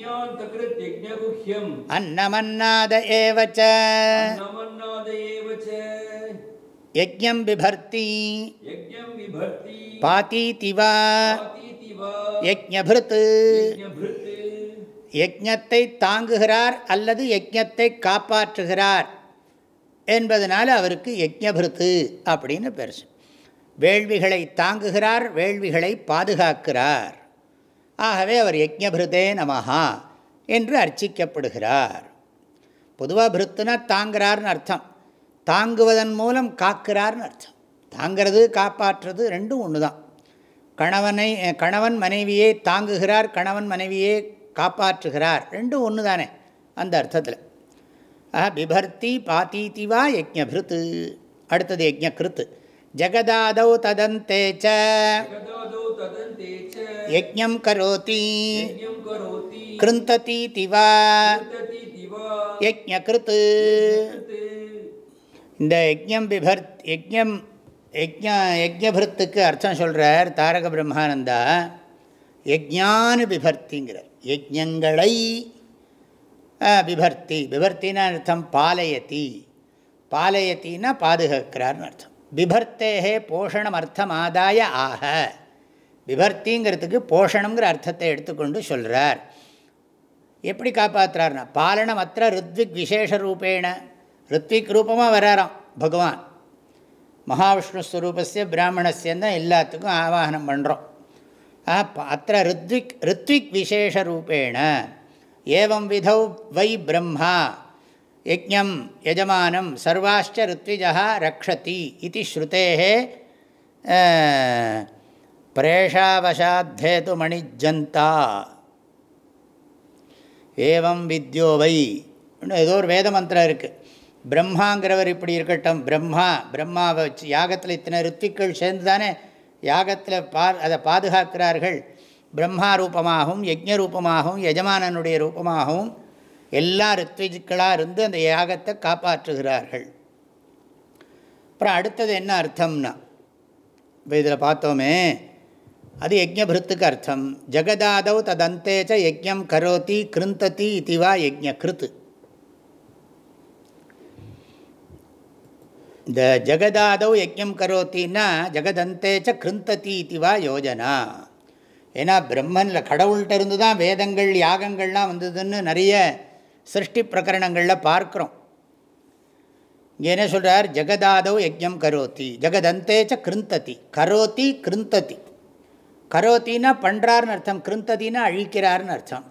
யஜ்ஞாந்தகிருத் யஜ்ஞகுஹ்யம் यज्ञान्तकृत्यज्ञगुह्यम् அன்னமன்னாத ஏவ ச नमन्नादेव च யஜ்ஞம் பிபர்த்தி यज्ञम् बिभर्ति பாத்தீதி வா पातीति वा யஜ்ஞபிருத் यज्ञभृत् யஜ்ஞத்தை தாங்குகிறார் அல்லது யஜ்ஞத்தை காப்பாற்றுகிறார் என்பதனால அவருக்கு யஜ்ஞபிருத்து அப்படின்னு பெருசு வேள்விகளை தாங்குகிறார் வேள்விகளை பாதுகாக்கிறார் ஆகவே அவர் யஜ்ஞபிருதே நமஹா என்று அர்ச்சிக்கப்படுகிறார். பொதுவாக பிருத்துனா தாங்குறார்னு அர்த்தம். தாங்குவதன் மூலம் காக்கிறார்னு அர்த்தம். தாங்கிறது காப்பாற்றுறது ரெண்டும் ஒன்று தான் கணவனை கணவன் மனைவியை தாங்குகிறார் கணவன் மனைவியை காப்பாற்றுகிறார் ரெண்டும் ஒன்று தானே அந்த அர்த்தத்தில். ஆஹா பிபர்த்தி பாத்தீதி வா யஜ்ஞபிருத்து. அடுத்தது யஜ்ஞகிருத்து ஜெகதாதௌ ததந்தே ச जगदादौ तदन्ते च யஜ்ஞம் கரோதி यज्ञं करोति கிருந்ததீதி வா कृततीति वा யஜ்ஞகிருத்து இந்த யஜ்ஞம் பிபர்த் யஜ்ஞம் யஜ்ஞ யஜ்ஞபிருத்துக்கு அர்த்தம் சொல்கிறார் தாரக பிரம்மானந்தா யஜ்ஞானு பிபர்த்திங்கிறார் யஜ்ஞங்களை ஆ, பிபர்த்தி பிபர்த்தின்னு அர்த்தம் பாலயதி பாலயத்தின்னா பாதுகாக்கிறார்னு அர்த்தம் பிபர்த்தேகே போஷணம் அர்த்தம் ஆதாய ஆக விபர்த்திங்கிறதுக்கு போஷணங்கிற அர்த்தத்தை எடுத்துக்கொண்டு சொல்கிறார் எப்படி காப்பாற்றுறாருனா பாலனம் அத்த ரித்விக் விசேஷ ரூபேண. ரித்விக் ரூபமாக வராராம் பகவான். மகாவிஷ்ணு ஸ்வரூபஸ்ய பிராமணஸ்யன் தான் எல்லாத்துக்கும் ஆவாகனம் பண்ணுறோம் அத்த ரித்விக் ரித்விக் விசேஷ ரூபேண. ஏவம் விதௌ வை பிரம்மா. யஜம் யஜமானம் சர்வாச்ச ரித்விஜா ரக்ஷதி. இது ஸ்ருதேஹே பிரேஷாவசாத்தேது மணிஜந்தா ஏவம் வித்யோ வை. இன்னும் ஏதோ ஒரு வேத மந்திரம் இருக்குது பிரம்மாங்கிறவர் இப்படி இருக்கட்டும். பிரம்மா பிரம்மாவை வச்சு யாகத்தில் இத்தனை ரித்திக்கள் சேர்ந்து தானே யாகத்தில் பா அதை பாதுகாக்கிறார்கள். பிரம்மா ரூபமாகவும் யஜ்ய ரூபமாகவும் எஜமானனுடைய ரூபமாகவும் எல்லா ரித்விஜுக்களாக இருந்து அந்த யாகத்தை காப்பாற்றுகிறார்கள். அப்புறம் அடுத்தது என்ன அர்த்தம்னா இப்போ இதில் பார்த்தோமே அது யஜ்ஞபிருத்துக்கு அர்த்தம். ஜெகதாதவ் ததந்தேச்ச யஜ்ஞம் கரோதி கிருந்ததி இதுவா யஜ்ய கிருத்து இந்த ஜெகதாதவ் யஜ்ஞம் கரோத்தின்னா ஜெகதந்தேச்ச கிருந்ததி இதுவா யோஜனா. ஏன்னா பிரம்மனில் கடவுள்கிட்ட இருந்து தான் வேதங்கள் யாகங்கள்லாம் வந்ததுன்னு நிறைய சிருஷ்டி பிரகரணங்களில் பார்க்குறோம். இங்கே என்ன சொல்கிறார் ஜெகதாதவ் யஜ்ஞம் கரோத்தி ஜெகதந்தேச்ச கிருந்ததி. கரோத்தி கிருந்ததி. கரோத்தின்னா பண்ணுறாருன்னு அர்த்தம் கிருந்ததினா அழிக்கிறார்னு அர்த்தம்.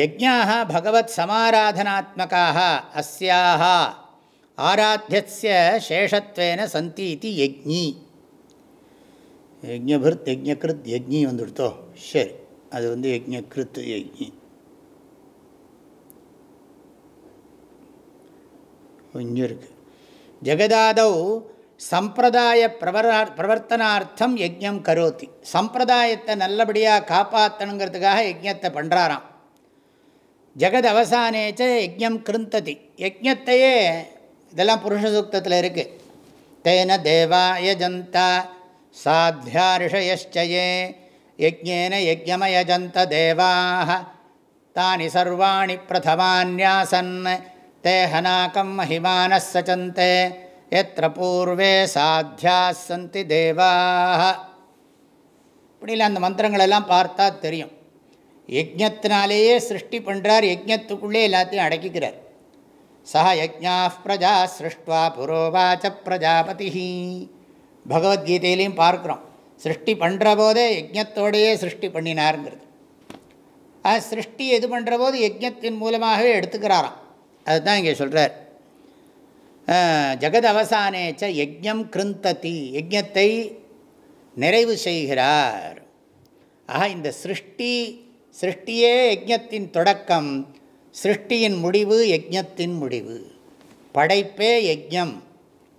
யஜ்ஞாக பகவத் சமாராதனாத்மகாக அஸ்யாக ஆராத்தியஸ்ய சேஷத்வேன சந்தி இது யஜ்ஞி. யஜ்ஞபிருத் யஜ்ஞகிருத் யஜ்ஞி வந்துடுத்தோ? சரி அது வந்து யஜ்ஞகிருத் யஜ்ஞி. கொஞ்சம் இருக்குது ஜெகதாதவ் சம்பிரதாய பிரவரா பிரவர்த்தனார்த்தம் யஜ்யம் கரோத்தி சம்பிரதாயத்தை நல்லபடியாக காப்பாற்றணுங்கிறதுக்காக யஜ்யத்தை பண்ணுறாராம் ஜெகத் அவசானேச்ச யஜ்யம் கிருந்ததி. யஜ்யத்தையே இதெல்லாம் புருஷ சூக்தத்தில் இருக்குது தேன தேவா யஜந்தா சாத்தியா ரிஷயச்சயே யஜ்யேன யஜ்யமயஜந்த தேவாக தானி சர்வாணி பிரதமான்யாசன் தேஹனாக்கம் மகிமான சச்சந்தே எத்திர பூர்வே சாத்தியாः சந்தி தேவாக இப்படிலாம் அந்த மந்திரங்களெல்லாம் பார்த்தா தெரியும். யஜ்ஞத்தினாலேயே சிருஷ்டி பண்ணுறார் யஜ்ஞத்துக்குள்ளே எல்லாத்தையும் அடக்கிக்கிறார். சஹ யஜ்ஞா பிரஜா சிருஷ்டுவா புரோவாச்ச பிரஜாபதி பகவத்கீதையிலையும் பார்க்குறோம். சிருஷ்டி பண்ணுற போதே யஜ்ஞத்தோடையே சிருஷ்டி பண்ணினாருங்கிறது. அது சிருஷ்டி எது பண்ணுற போது யஜ்ஞத்தின் மூலமாகவே எடுத்துக்கிறாராம். அதுதான் இங்கே சொல்கிறார் ஜெகத் அவசானேச்ச யஜ்யம் கிருந்ததி. யஜ்ஞத்தை நிறைவு செய்கிறார். ஆக இந்த சிருஷ்டி சிருஷ்டியே யஜ்யத்தின் தொடக்கம். சிருஷ்டியின் முடிவு யஜ்யத்தின் முடிவு. படைப்பே யஜ்யம்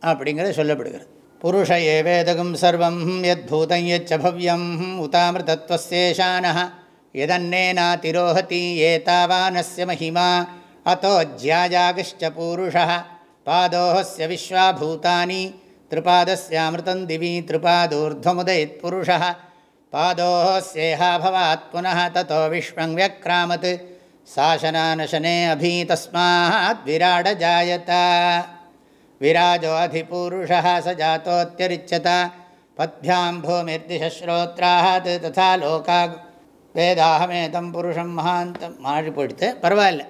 அப்படிங்கிறது சொல்லப்படுகிறது. புருஷ ஏவேதகம் சர்வம் யத் பூதம் யச்ச பவ்யம் உதாமிருதத்வசேஷான எதன்னேனாதிரோஹதி ஏதாவானஸ்ய மகிமா அத்தோ ஜ்யாஜாகश्च பூருஷः பாதோஹஸ்ய விஸ்வா பூதானி திருபாதஸ்யாமிருதம் திவி திருபாதூர்துவமுதயித் புருஷா பாதோஹஸ்யேஹா பவாத் புனः ததோ விஸ்வம் வியக்ராமத் சாசனானசனே அபி தஸ்மாத் விராடஜாயத விராஜோதிபூருஷः ச ஜாத்தோத்தியரிச்சத பத்பியாம் பூமிர்திசஸ்ரோத்ராத் ததா லோகா வேதாகமேதம் புருஷம் மகாந்தம் மாறி போயிடுத்து பரவாயில்ல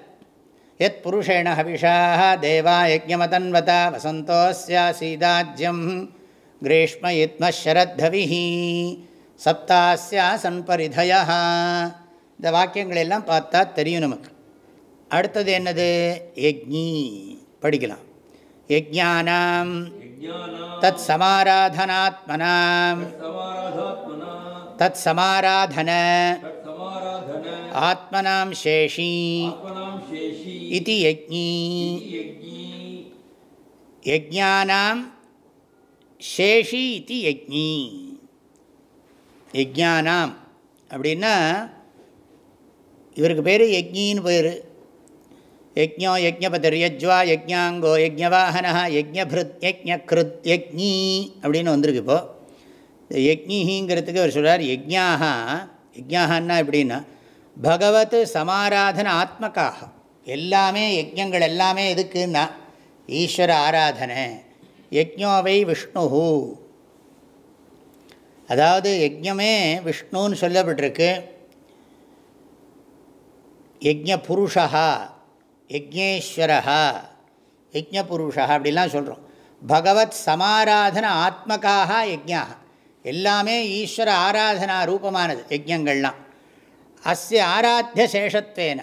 எத் புருஷேண ஹவிஷாக தேவா யஜ்யமதன்வதா வசந்தோஸ்யாசீதாஜ்யம் கிரீஷ்ம யுத்மஸ்ரத்தவிஹி சப்தாஸ்யா சன்பரிதயா இந்த வாக்கியங்களெல்லாம் பார்த்தா தெரியும் நமக்கு. அடுத்தது என்னது? யஜ்ஞி. படிக்கலாம். யஜானாம் தத் சமாராதனாத்மனாம் தத் சமாராதன ஆத்மனாம் சேஷி இது யஜ்ஞி யஜானாம் சேஷி இது யஜ்ஞி யஜானாம் அப்படின்னா இவருக்கு பேர் யஜ்னின்னு பேர். யஜ்ஞோ யஜ்ஞபதிர் யஜ்வா யஜ்ஞாங்கோ யஜ்ஞவாகனா யஜ்ஞபிருத் யஜ்ஞக்ருத் யஜ்ஞி அப்படின்னு வந்திருக்கு இப்போது யஜ்னிங்கிறதுக்கு அவர் சொல்கிறார் யஜ்ஞாக யஜ்ஞாகன்னா எப்படின்னா பகவத் சமாராதன ஆத்மக்காக. எல்லாமே யஜ்யங்கள் எல்லாமே எதுக்குன்னா ஈஸ்வர ஆராதனை யஜ்யோவை விஷ்ணு அதாவது யஜ்யமே விஷ்ணுன்னு சொல்லப்பட்டிருக்கு. யஜ்ய புருஷா யஜ்ஞேஸ்வரா யஜ்ய புருஷா அப்படிலாம் சொல்கிறோம் பகவத் சமாராதன ஆத்மகாக யஜ்யா எல்லாமே ஈஸ்வர ஆராதனா ரூபமானது யஜ்யங்கள்லாம் அஸ்ய ஆராத்திய சேஷத்வேன.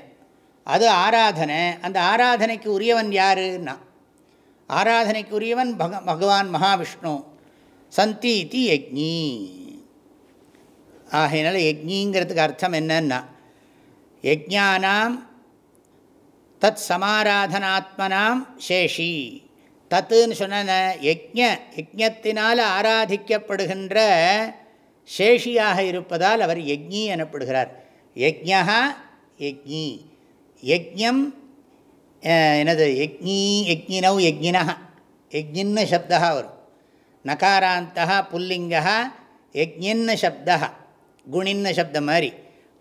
அது ஆராதனை. அந்த ஆராதனைக்கு உரியவன் யாருன்னா? ஆராதனைக்கு உரியவன் பக பகவான் மகாவிஷ்ணு. சந்தி இத்தி யஜ்ஞி ஆகையினால யக்ஞிங்கிறதுக்கு அர்த்தம் என்னன்னா யஜானாம் தத் சமாராதனாத்மனாம் சேஷி. தத்துன்னு சொன்ன யஜ்ஞ யஜத்தினால் ஆராதிக்கப்படுகின்ற சேஷியாக இருப்பதால் அவர் யஜ்ஞி எனப்படுகிறார். யஜ்ஞா யஜ்ஞி யஜ்யம் என்னது யஜ்ஞி யஜ்ஞினவ் யஜ்ஞினா யஜ்ஞின்னு சப்தா வரும். நகாராந்தா புல்லிங்கா யக்ஞின்னு சப்தா குணின்னு சப்தம் மாதிரி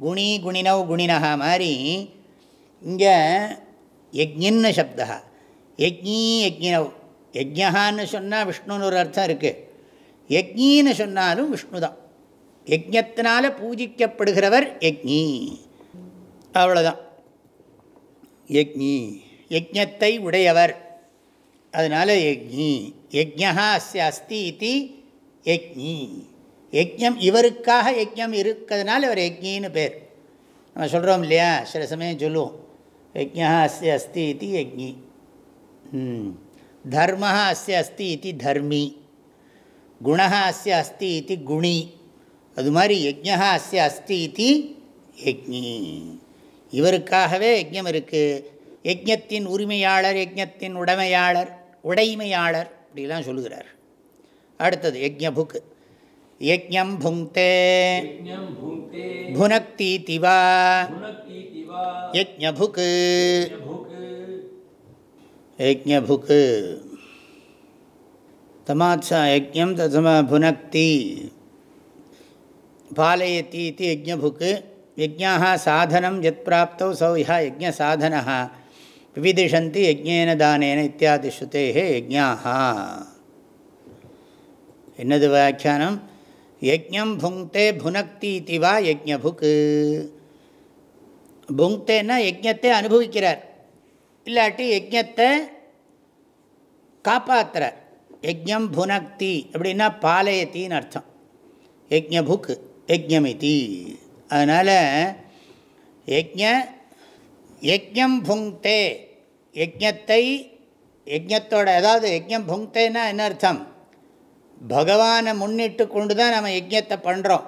குணி குணினவ் குணினஹா மாதிரி இங்கே யக்ஞின்னு சப்தா யஜ்ஞி யக்ஞினவ் யஜ்ஞகான்னு சொன்னால் விஷ்ணுன்னு ஒரு அர்த்தம் இருக்குது யக்ஞின்னு சொன்னாலும் விஷ்ணு தான். யஜ்ஞத்தினால பூஜிக்கப்படுகிறவர் யக்ஞி அவ்வளோதான் யஜ்ஞி யஜ்ஞத்தை உடையவர். அதனால் யஜ்ஞி யஜ்ஞா அஸ்ய அஸ்தி இது யஜ்ஞி யஜ்ஞம் இவருக்காக யஜ்ஞம் இருக்கிறதுனால இவர் யஜ்ஞின்னு பேர். நம்ம சொல்கிறோம் இல்லையா? சில சமயம் சொல்லுவோம். யஜ்ஞா அஸ்ய அஸ்தி இது யஜ்ஞி தர்ம அஸ்ய அஸ்தி இது தர்மி. குண அஸ்ய அஸ்தி இது குணி. அது மாதிரி யஜ்ஞா அஸ்ய அஸ்தி இது யஜ்ஞி இவருக்காகவே யஜ்யம் இருக்குது யஜ்யத்தின் உரிமையாளர் யஜ்யத்தின் உடைமையாளர் உடைமையாளர் இப்படிலாம் சொல்லுகிறார். அடுத்தது யஜ்ய புக்கு யஜ்யம் புங்க்தே. புனக்தி திவா. யஜ்யபுக்கு யஜ்யபுக்கு தமாச்சா யஜ்யம் ததமா புனக்தி. பாலயத்தி இது யஜ்யபுக்கு तथमा भुनक्ति पालयति इति यज्ञभुक् यज्ञाः साधनं यत्प्राप्तौ सौ ह्यः यज्ञसाधनः विविदिशन्ति यज्ञेन दानेन इत्यादि श्रुतेः यज्ञाः என்னது வியாக்கியானம் யஜ்ஞம் புங்க்தே புனக்தி இதி வா யஜ்ஞபுக் புங்க்தேன்னா யஜ்ஞத்தை அனுபவிக்கிறார் இல்லாட்டி யஜ்ஞத்தை காப்பாற்றுறார் யஜ்ஞம் புனக்தி அப்படின்னா பாலயத்தின்னு அர்த்தம் யஜ்ஞபுக் யஜ்ஞமிதி அதனால் யஜ்ஞ யஜ்யம் புங்க்தே. யஜ்ஞத்தை யஜ்யத்தோட அதாவது யஜ்யம் புங்க்தேன்னா என்ன அர்த்தம்? பகவானை முன்னிட்டு கொண்டு தான் நம்ம யஜ்யத்தை பண்ணுறோம்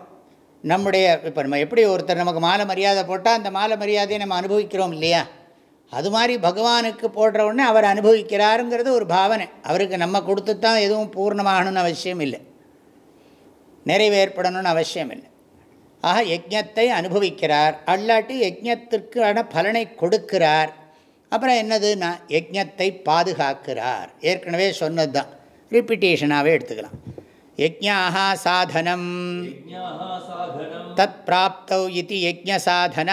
நம்முடைய இப்போ நம்ம எப்படி ஒருத்தர் நமக்கு மாலை மரியாதை போட்டால் அந்த மாலை மரியாதையை நம்ம அனுபவிக்கிறோம் இல்லையா? அது மாதிரி பகவானுக்கு போடுற உடனே அவர் அனுபவிக்கிறாருங்கிறது ஒரு பாவனை. அவருக்கு நம்ம கொடுத்து தான் எதுவும் பூர்ணமாகணும்னு அவசியம் இல்லை. நிறைவேற்படணும்னு அவசியம் இல்லை. ஆக யஜத்தை அனுபவிக்கிறார். அல்லாட்டி யஜத்திற்கான பலனை கொடுக்கிறார். அப்புறம் என்னதுன்னா யஜத்தை பாதுகாக்கிறார். ஏற்கனவே சொன்னது தான் ரிப்பிட்டேஷனாகவே எடுத்துக்கலாம். யஜ்ஞாக சாதனம். தத் பிராப்தௌ இது யஜ்ஞசாதன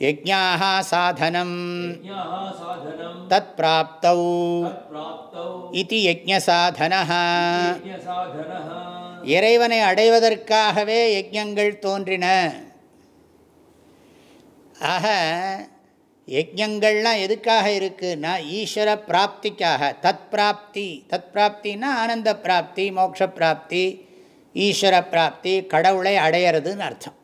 யஜ்ஞாக சாதனம். தத் பிராப்தௌ இது யஜ்ஞசாதன இறைவனை அடைவதற்காகவே யஜ்யங்கள் தோன்றின. ஆக யஜ்யங்கள்லாம் எதுக்காக இருக்குன்னா ஈஸ்வர பிராப்திக்காக. தத் பிராப்தி. தத் பிராப்தின்னா ஆனந்த பிராப்தி மோட்ச பிராப்தி ஈஸ்வர பிராப்தி கடவுளை அடையிறதுன்னு அர்த்தம்.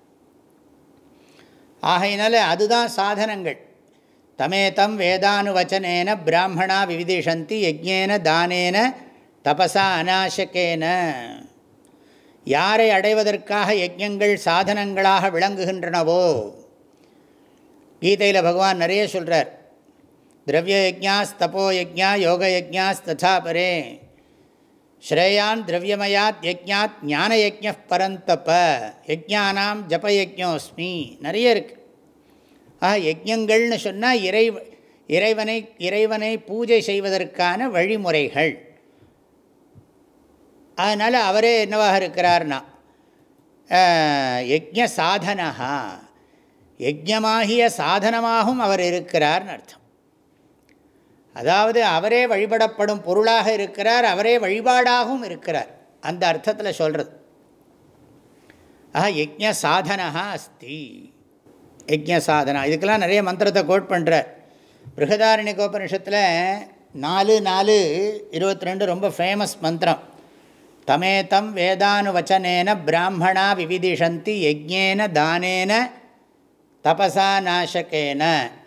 ஆகையினால அதுதான் சாதனங்கள். தமேதம் வேதானுவச்சனேன பிராமணா விவிதிஷந்தி யஜ்யேன தானேன தபசா அநாசகேன. யாரை அடைவதற்காக யஜ்யங்கள் சாதனங்களாக விளங்குகின்றனவோ? கீதையில் பகவான் நிறைய சொல்கிறார் திரவிய யஜ்யாஸ் தபோ யஜ்யா யோக யஜ்யாஸ் ததா பரே. ஸ்ரேயான் திரவியமயாத் யஜ்யாத் ஞான யஜ்ய பரந்தப்ப ஜப ஜபயஜோஸ்மி நிறைய இருக்குது ஆக யஜ்யங்கள்னு சொன்னால் இறை இறைவனை இறைவனை பூஜை செய்வதற்கான வழிமுறைகள். அதனால் அவரே என்னவாக இருக்கிறார்னா யஜ்ய சாதனா யஜ்யமாகிய சாதனமாகவும் அவர் இருக்கிறார்னு அர்த்தம். அதாவது அவரே வழிபடப்படும் பொருளாக இருக்கிறார் அவரே வழிபாடாகவும் இருக்கிறார். அந்த அர்த்தத்தில் சொல்கிறது ஆஹா யஜ்ய சாதனா அஸ்தி. யஜ்ய சாதனா இதுக்கெல்லாம் நிறைய மந்திரத்தை கோட் பண்ணுறார் பிருகதாரண்யகோபனிஷத்தில் நாலு நாலு இருபத்தி ரெண்டு ரொம்ப ஃபேமஸ் மந்திரம். தமேதம் வேதானுவச்சனேன பிராமணா விவிதிஷந்தி யஜ்ஞேன தானேன தபசா நாசகேன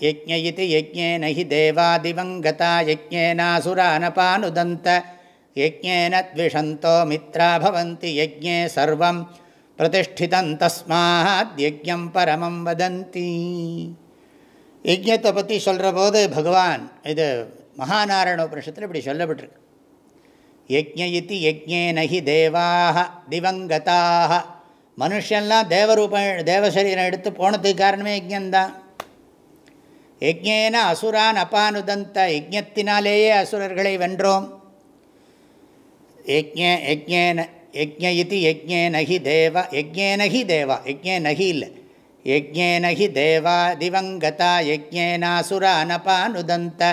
யஜ்ஞ இது யஜ்ஞேன ஹி தேவாதிவங்கதா யஜ்ஞேனாசுரானபானுதந்த யஜ்ஞேன த்விஷந்தோ மித்ரா பவந்தி யஜ்ஞே சர்வம் பிரதிஷ்டிதம் தஸ்மாத் யஜ்யம் பரமம் வதந்தி. யஜ்யத்தை பற்றி சொல்கிற போது பகவான் இது மகாநாராயண உபனிஷத்தில் இப்படி சொல்லப்பட்டிருக்கு. யஜ்ஞ இது யஜ்ஞேன ஹி தேவாக திவங்கதாக மனுஷன்லாம் தேவரூபம் தேவசரீரம் எடுத்து போனதுக்கு காரணமே யஜ்யந்தான் யஜ்யேன அசுரான் அபானுதந்த யஜ்ஞத்தினாலேயே அசுரர்களை வென்றோம். யஜ்ய யஜ்யேன யஜ்ய இது யஜ்ஞேன ஹி தேவ யஜ்ஞேன ஹி தேவா யஜ்ஞேன ஹி இல்லை. யஜ்ஞேன ஹி தேவா திவங்கதா யஜ்ஞேனாசுரா நபானுதந்த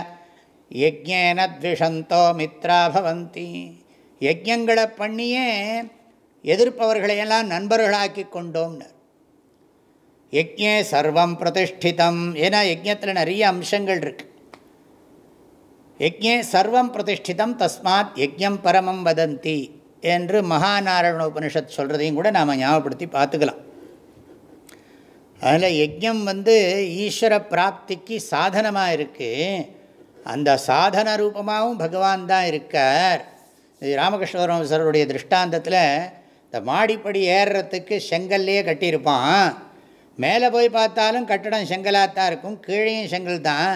யஜ்ஞேன த்விஷந்தோ மித்ரா பவந்தி. யஜ்ஞங்களை பண்ணியே எதிர்ப்பவர்களையெல்லாம் நண்பர்களாக்கி கொண்டோம்னு யஜ்ஞே சர்வம் பிரதிஷ்டிதம் ஏன்னா யஜ்யத்தில் நிறைய அம்சங்கள் இருக்கு. யஜ்ஞே சர்வம் பிரதிஷ்டிதம் தஸ்மாத் யஜ்யம் பரமம் வதந்தி என்று மகாநாராயண உபனிஷத் சொல்கிறதையும் கூட நாம் ஞாபகப்படுத்தி பார்த்துக்கலாம். அதில் யஜ்யம் வந்து ஈஸ்வர பிராப்திக்கு சாதனமாக இருக்குது அந்த சாதன ரூபமாகவும் பகவான் தான் இருக்கார். இது ராமகிருஷ்ணவரமசருடைய திருஷ்டாந்தத்தில் இந்த மாடிப்படி ஏறுறதுக்கு செங்கல்லையே கட்டியிருப்பான். மேலே போய் பார்த்தாலும் கட்டடம் செங்கலாக தான் இருக்கும் கீழேயும் செங்கல் தான்.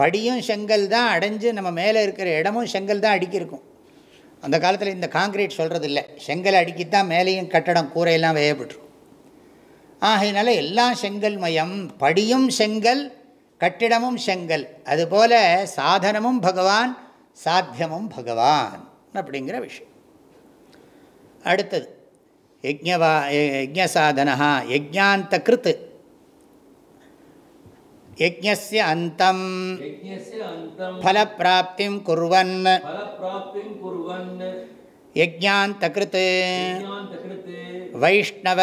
படியும் செங்கல் தான் அடைஞ்சு நம்ம மேலே இருக்கிற இடமும் செங்கல் தான் அடிக்கிருக்கும். அந்த காலத்தில் இந்த காங்கிரீட் சொல்கிறது இல்லை செங்கல் அடிக்கித்தான் மேலேயும் கட்டடம் கூரையெல்லாம் வேயப்பட்டுரும். ஆகையினால எல்லாம் செங்கல் மயம் படியும் செங்கல் கட்டிடமும் செங்கல் அதுபோல சாதனமும் பகவான் சாத்தியமும் பகவான் அப்படிங்கிற விஷயம். அடுத்தது யஜ்யவா யஜ்யசாதனா யஜ்யாந்த கிருத்து யஜ்ஞஸ்ய அந்தம். ஃபலப்பிராப்திம் குர்வன். யஜாந்தகிருத் வைஷ்ணவ.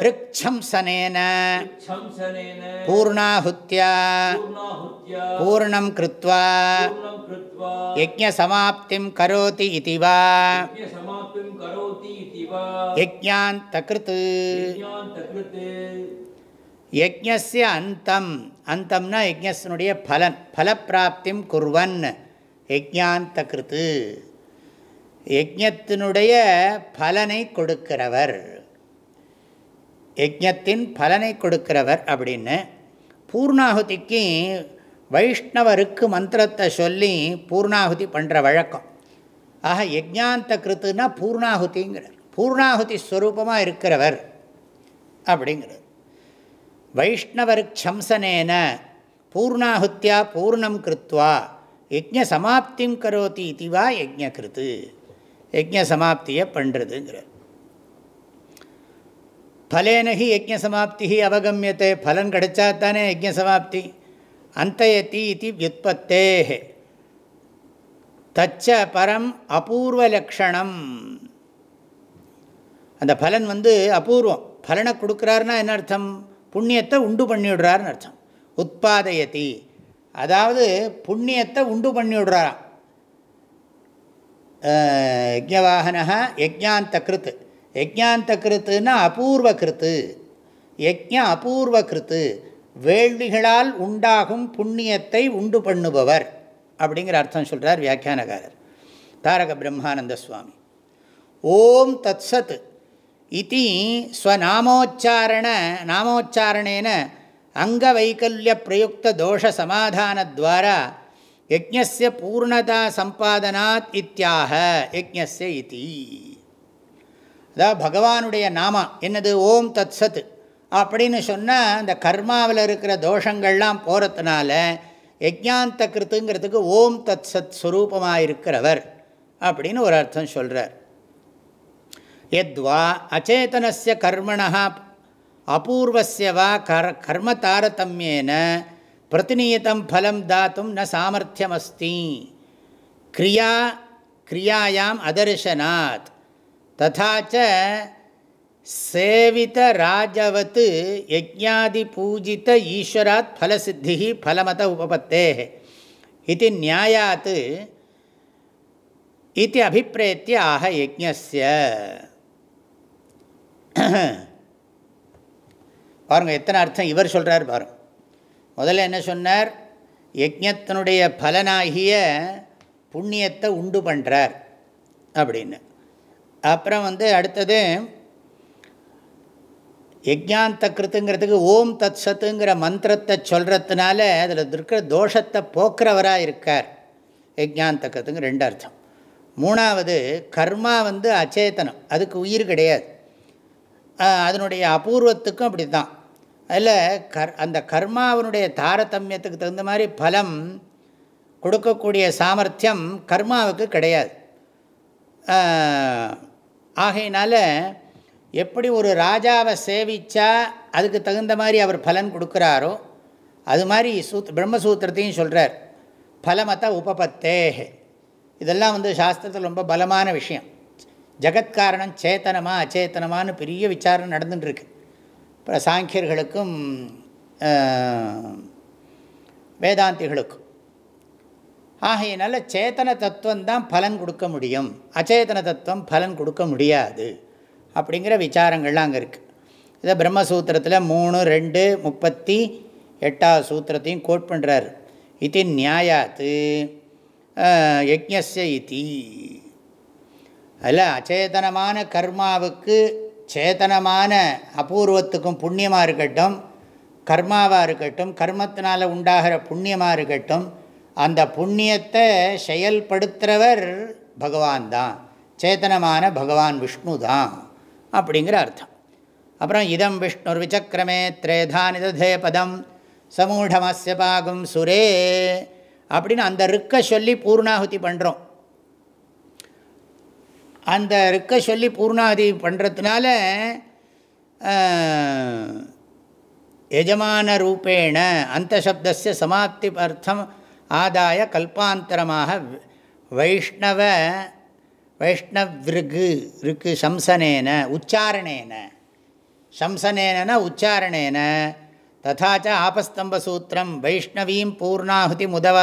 ரிக்ஷம்சனேன. பூர்ணாஹுத்யா. பூர்ணம் கிருத்வா. யஜ்ஞசமாப்திம் கரோதி இதி வா. யஜாந்தகிருத் யஜ்ஞஸ்ய அந்தம். அந்தம்னா யஜ்ஞஸ்னுடைய பலன். பலப்பிராப்திம் குர்வன். யஜாந்தகிருத்து கிருத்து யஜ்ஞத்தினுடைய பலனை கொடுக்கிறவர். யஜ்ஞத்தின் பலனை கொடுக்கிறவர் அப்படின்னு பூர்ணாகுதிக்கு வைஷ்ணவருக்கு மந்திரத்தை சொல்லி பூர்ணாகுதி பண்ணுற வழக்கம். ஆக யஜ்ஞாந்த கிருத்துனா பூர்ணாகுதிங்கிறார். பூர்ணாகுதி ஸ்வரூபமாக இருக்கிறவர் அப்படிங்கிறது. வைஷ்ணவருக்ஷம்சனேன பூர்ணாகுத்தியா பூர்ணம் கிருத்வா யஜ்ஞ சமாப்திம் கரோதி இதுவா யஜ்ஞகிருத்து யஜ்ஞ சமாப்தியை பண்ணுறதுங்கிறார் பலேனகி யஜ்ஞ சமாப்தி அவகமியத்தை பலன் கிடைச்சா தானே யஜ்ஞ சமாப்தி? அந்தயதி இது வியுத்பத்தே தச்ச பரம் அபூர்வலக்ஷணம் அந்த பலன் வந்து அபூர்வம். பலனை கொடுக்குறாருன்னா என்ன அர்த்தம்? புண்ணியத்தை உண்டு பண்ணிவிடுறாருன்னு அர்த்தம். உற்பாதயதி அதாவது புண்ணியத்தை உண்டு பண்ணிவிடுறாராம். யஜ்ஞவாகனா யஜ்ஞாந்த கிருத்து யஜ்ஞாந்த கிருத்துன்னா அபூர்வ கிருத்து யஜ்ஞ அபூர்வ கிருத்து வேள்விகளால் உண்டாகும் புண்ணியத்தை உண்டு பண்ணுபவர் அப்படிங்கிற அர்த்தம் சொல்கிறார் வியாக்கியானகாரர் தாரக பிரம்மானந்த சுவாமி ஓம் தத் சத் இது ஸ்வநாமோச்சாரண நாமோச்சாரணேன அங்கவைக்கல்ய பிரயுக்த தோஷ சமாதானத்வாரா யஜ்ஞஸ்ய பூர்ணதா சம்பாதனாத் இத்தியாக. யஜ்ஞஸ்ய இதி. அதாவது பகவானுடைய நாமா என்னது? ஓம் தத் சத் அப்படின்னு சொன்னால் அந்த கர்மாவில் இருக்கிற தோஷங்கள்லாம் போகிறதுனால யஜ்ஞாந்த கிருத்துங்கிறதுக்கு ஓம் தத் சத் ஸ்வரூபமாக இருக்கிறவர் அப்படின்னு ஒரு அர்த்தம் சொல்கிறார் எத்வா அச்சேதனசிய கர்மணா அபூர்வசிய வா கர் கர்ம தாரதமியேன பிரதிநியதம் ஃபலம் தாத்தும் ந சாமர்த்தியமஸ்தி. கிரியா கிரியாயாம் அதர்ஷனாத். ததாச்ச சேவித ராஜவத் யஜ்ஞாதி பூஜித ஈஸ்வராத் ஃபலசித்தி ஃபலமத உபபத்தே இது நியாயாத் இது அபிப்பிரேத்திய ஆக யஜ்ஞஸ்ய. பாருங்கள் எத்தனை அர்த்தம் இவர் சொல்கிறார் பாருங்க. முதல்ல என்ன சொன்னார்? யஜ்ஞத்தினுடைய பலனாகிய புண்ணியத்தை உண்டு பண்ணுறார் அப்படின்னு. அப்புறம் வந்து அடுத்தது யஜ்யாந்த கிருத்துங்கிறதுக்கு ஓம் தத் சத்துங்கிற மந்திரத்தை சொல்கிறதுனால அதில் இருக்கிற தோஷத்தை போக்குறவராக இருக்கார். யஜ்யாந்த கிருத்துங்க ரெண்டு அர்த்தம். மூணாவது கர்மா வந்து அச்சேதனம். அதுக்கு உயிர் கிடையாது. அதனுடைய அபூர்வத்துக்கும் அப்படி தான் அதில் கர் அந்த கர்மாவனுடைய தாரதமியத்துக்கு தகுந்த மாதிரி பலம் கொடுக்கக்கூடிய சாமர்த்தியம் கர்மாவுக்கு கிடையாது. ஆகையினால எப்படி ஒரு ராஜாவை சேவிச்சா அதுக்கு தகுந்த மாதிரி அவர் பலன் கொடுக்குறாரோ அது மாதிரி சூத் பிரம்மசூத்திரத்தையும் சொல்கிறார் பலமத உபபத்தே இதெல்லாம் வந்து சாஸ்திரத்தில் ரொம்ப பலமான விஷயம். ஜகத்காரணம் சேத்தனமாக அச்சேத்தனமான்னு பெரிய விசாரணை நடந்துட்டுருக்கு இப்போ சாங்கியர்களுக்கும் வேதாந்திகளுக்கும். ஆகையினால சேத்தன தத்துவம் தான் பலன் கொடுக்க முடியும். அச்சேதன தத்துவம் பலன் கொடுக்க முடியாது. அப்படிங்கிற விசாரங்கள்லாம் அங்கே இருக்குது இதை பிரம்மசூத்திரத்தில் மூணு ரெண்டு முப்பத்தி எட்டாவது சூத்திரத்தையும் கோட் பண்ணுறாரு இது நியாயாத்து யஜ்ஞஸ்ய இதி. அதில் அச்சேதனமான கர்மாவுக்கு சேதனமான அபூர்வத்துக்கும் புண்ணியமாக இருக்கட்டும் கர்மாவாக இருக்கட்டும் கர்மத்தினால் உண்டாகிற புண்ணியமாக இருக்கட்டும் அந்த புண்ணியத்தை செயல்படுத்துகிறவர் பகவான் தான். சேத்தனமான பகவான் விஷ்ணு தான் அப்படிங்கிற அர்த்தம். அப்புறம் இதம் விஷ்ணுர் விசக்கிரமே திரேதா நிததே பதம் சமூடமஸ்ய பாகும் சுரே அப்படின்னு அந்த ருக்க சொல்லி பூர்ணாகுதி பண்ணுறோம் அந்த இருக்க சொல்லி பூர்ணாதி பண்ணுறதுனால எஜமான ரூபேண அந்த சப்தஸ்ய சமாப்தி அர்த்தம் ஆதாய கல்பாந்தரமாக வைஷ்ணவ வைஷ்ணவ்ருகு ருக்கு சம்சனேன உச்சாரணேன. சம்சனேன உச்சாரணேன. ததாச்ச ஆபஸ்தம்பசூத்திரம் வைஷ்ணவீம் பூர்ணாகுதி முதவ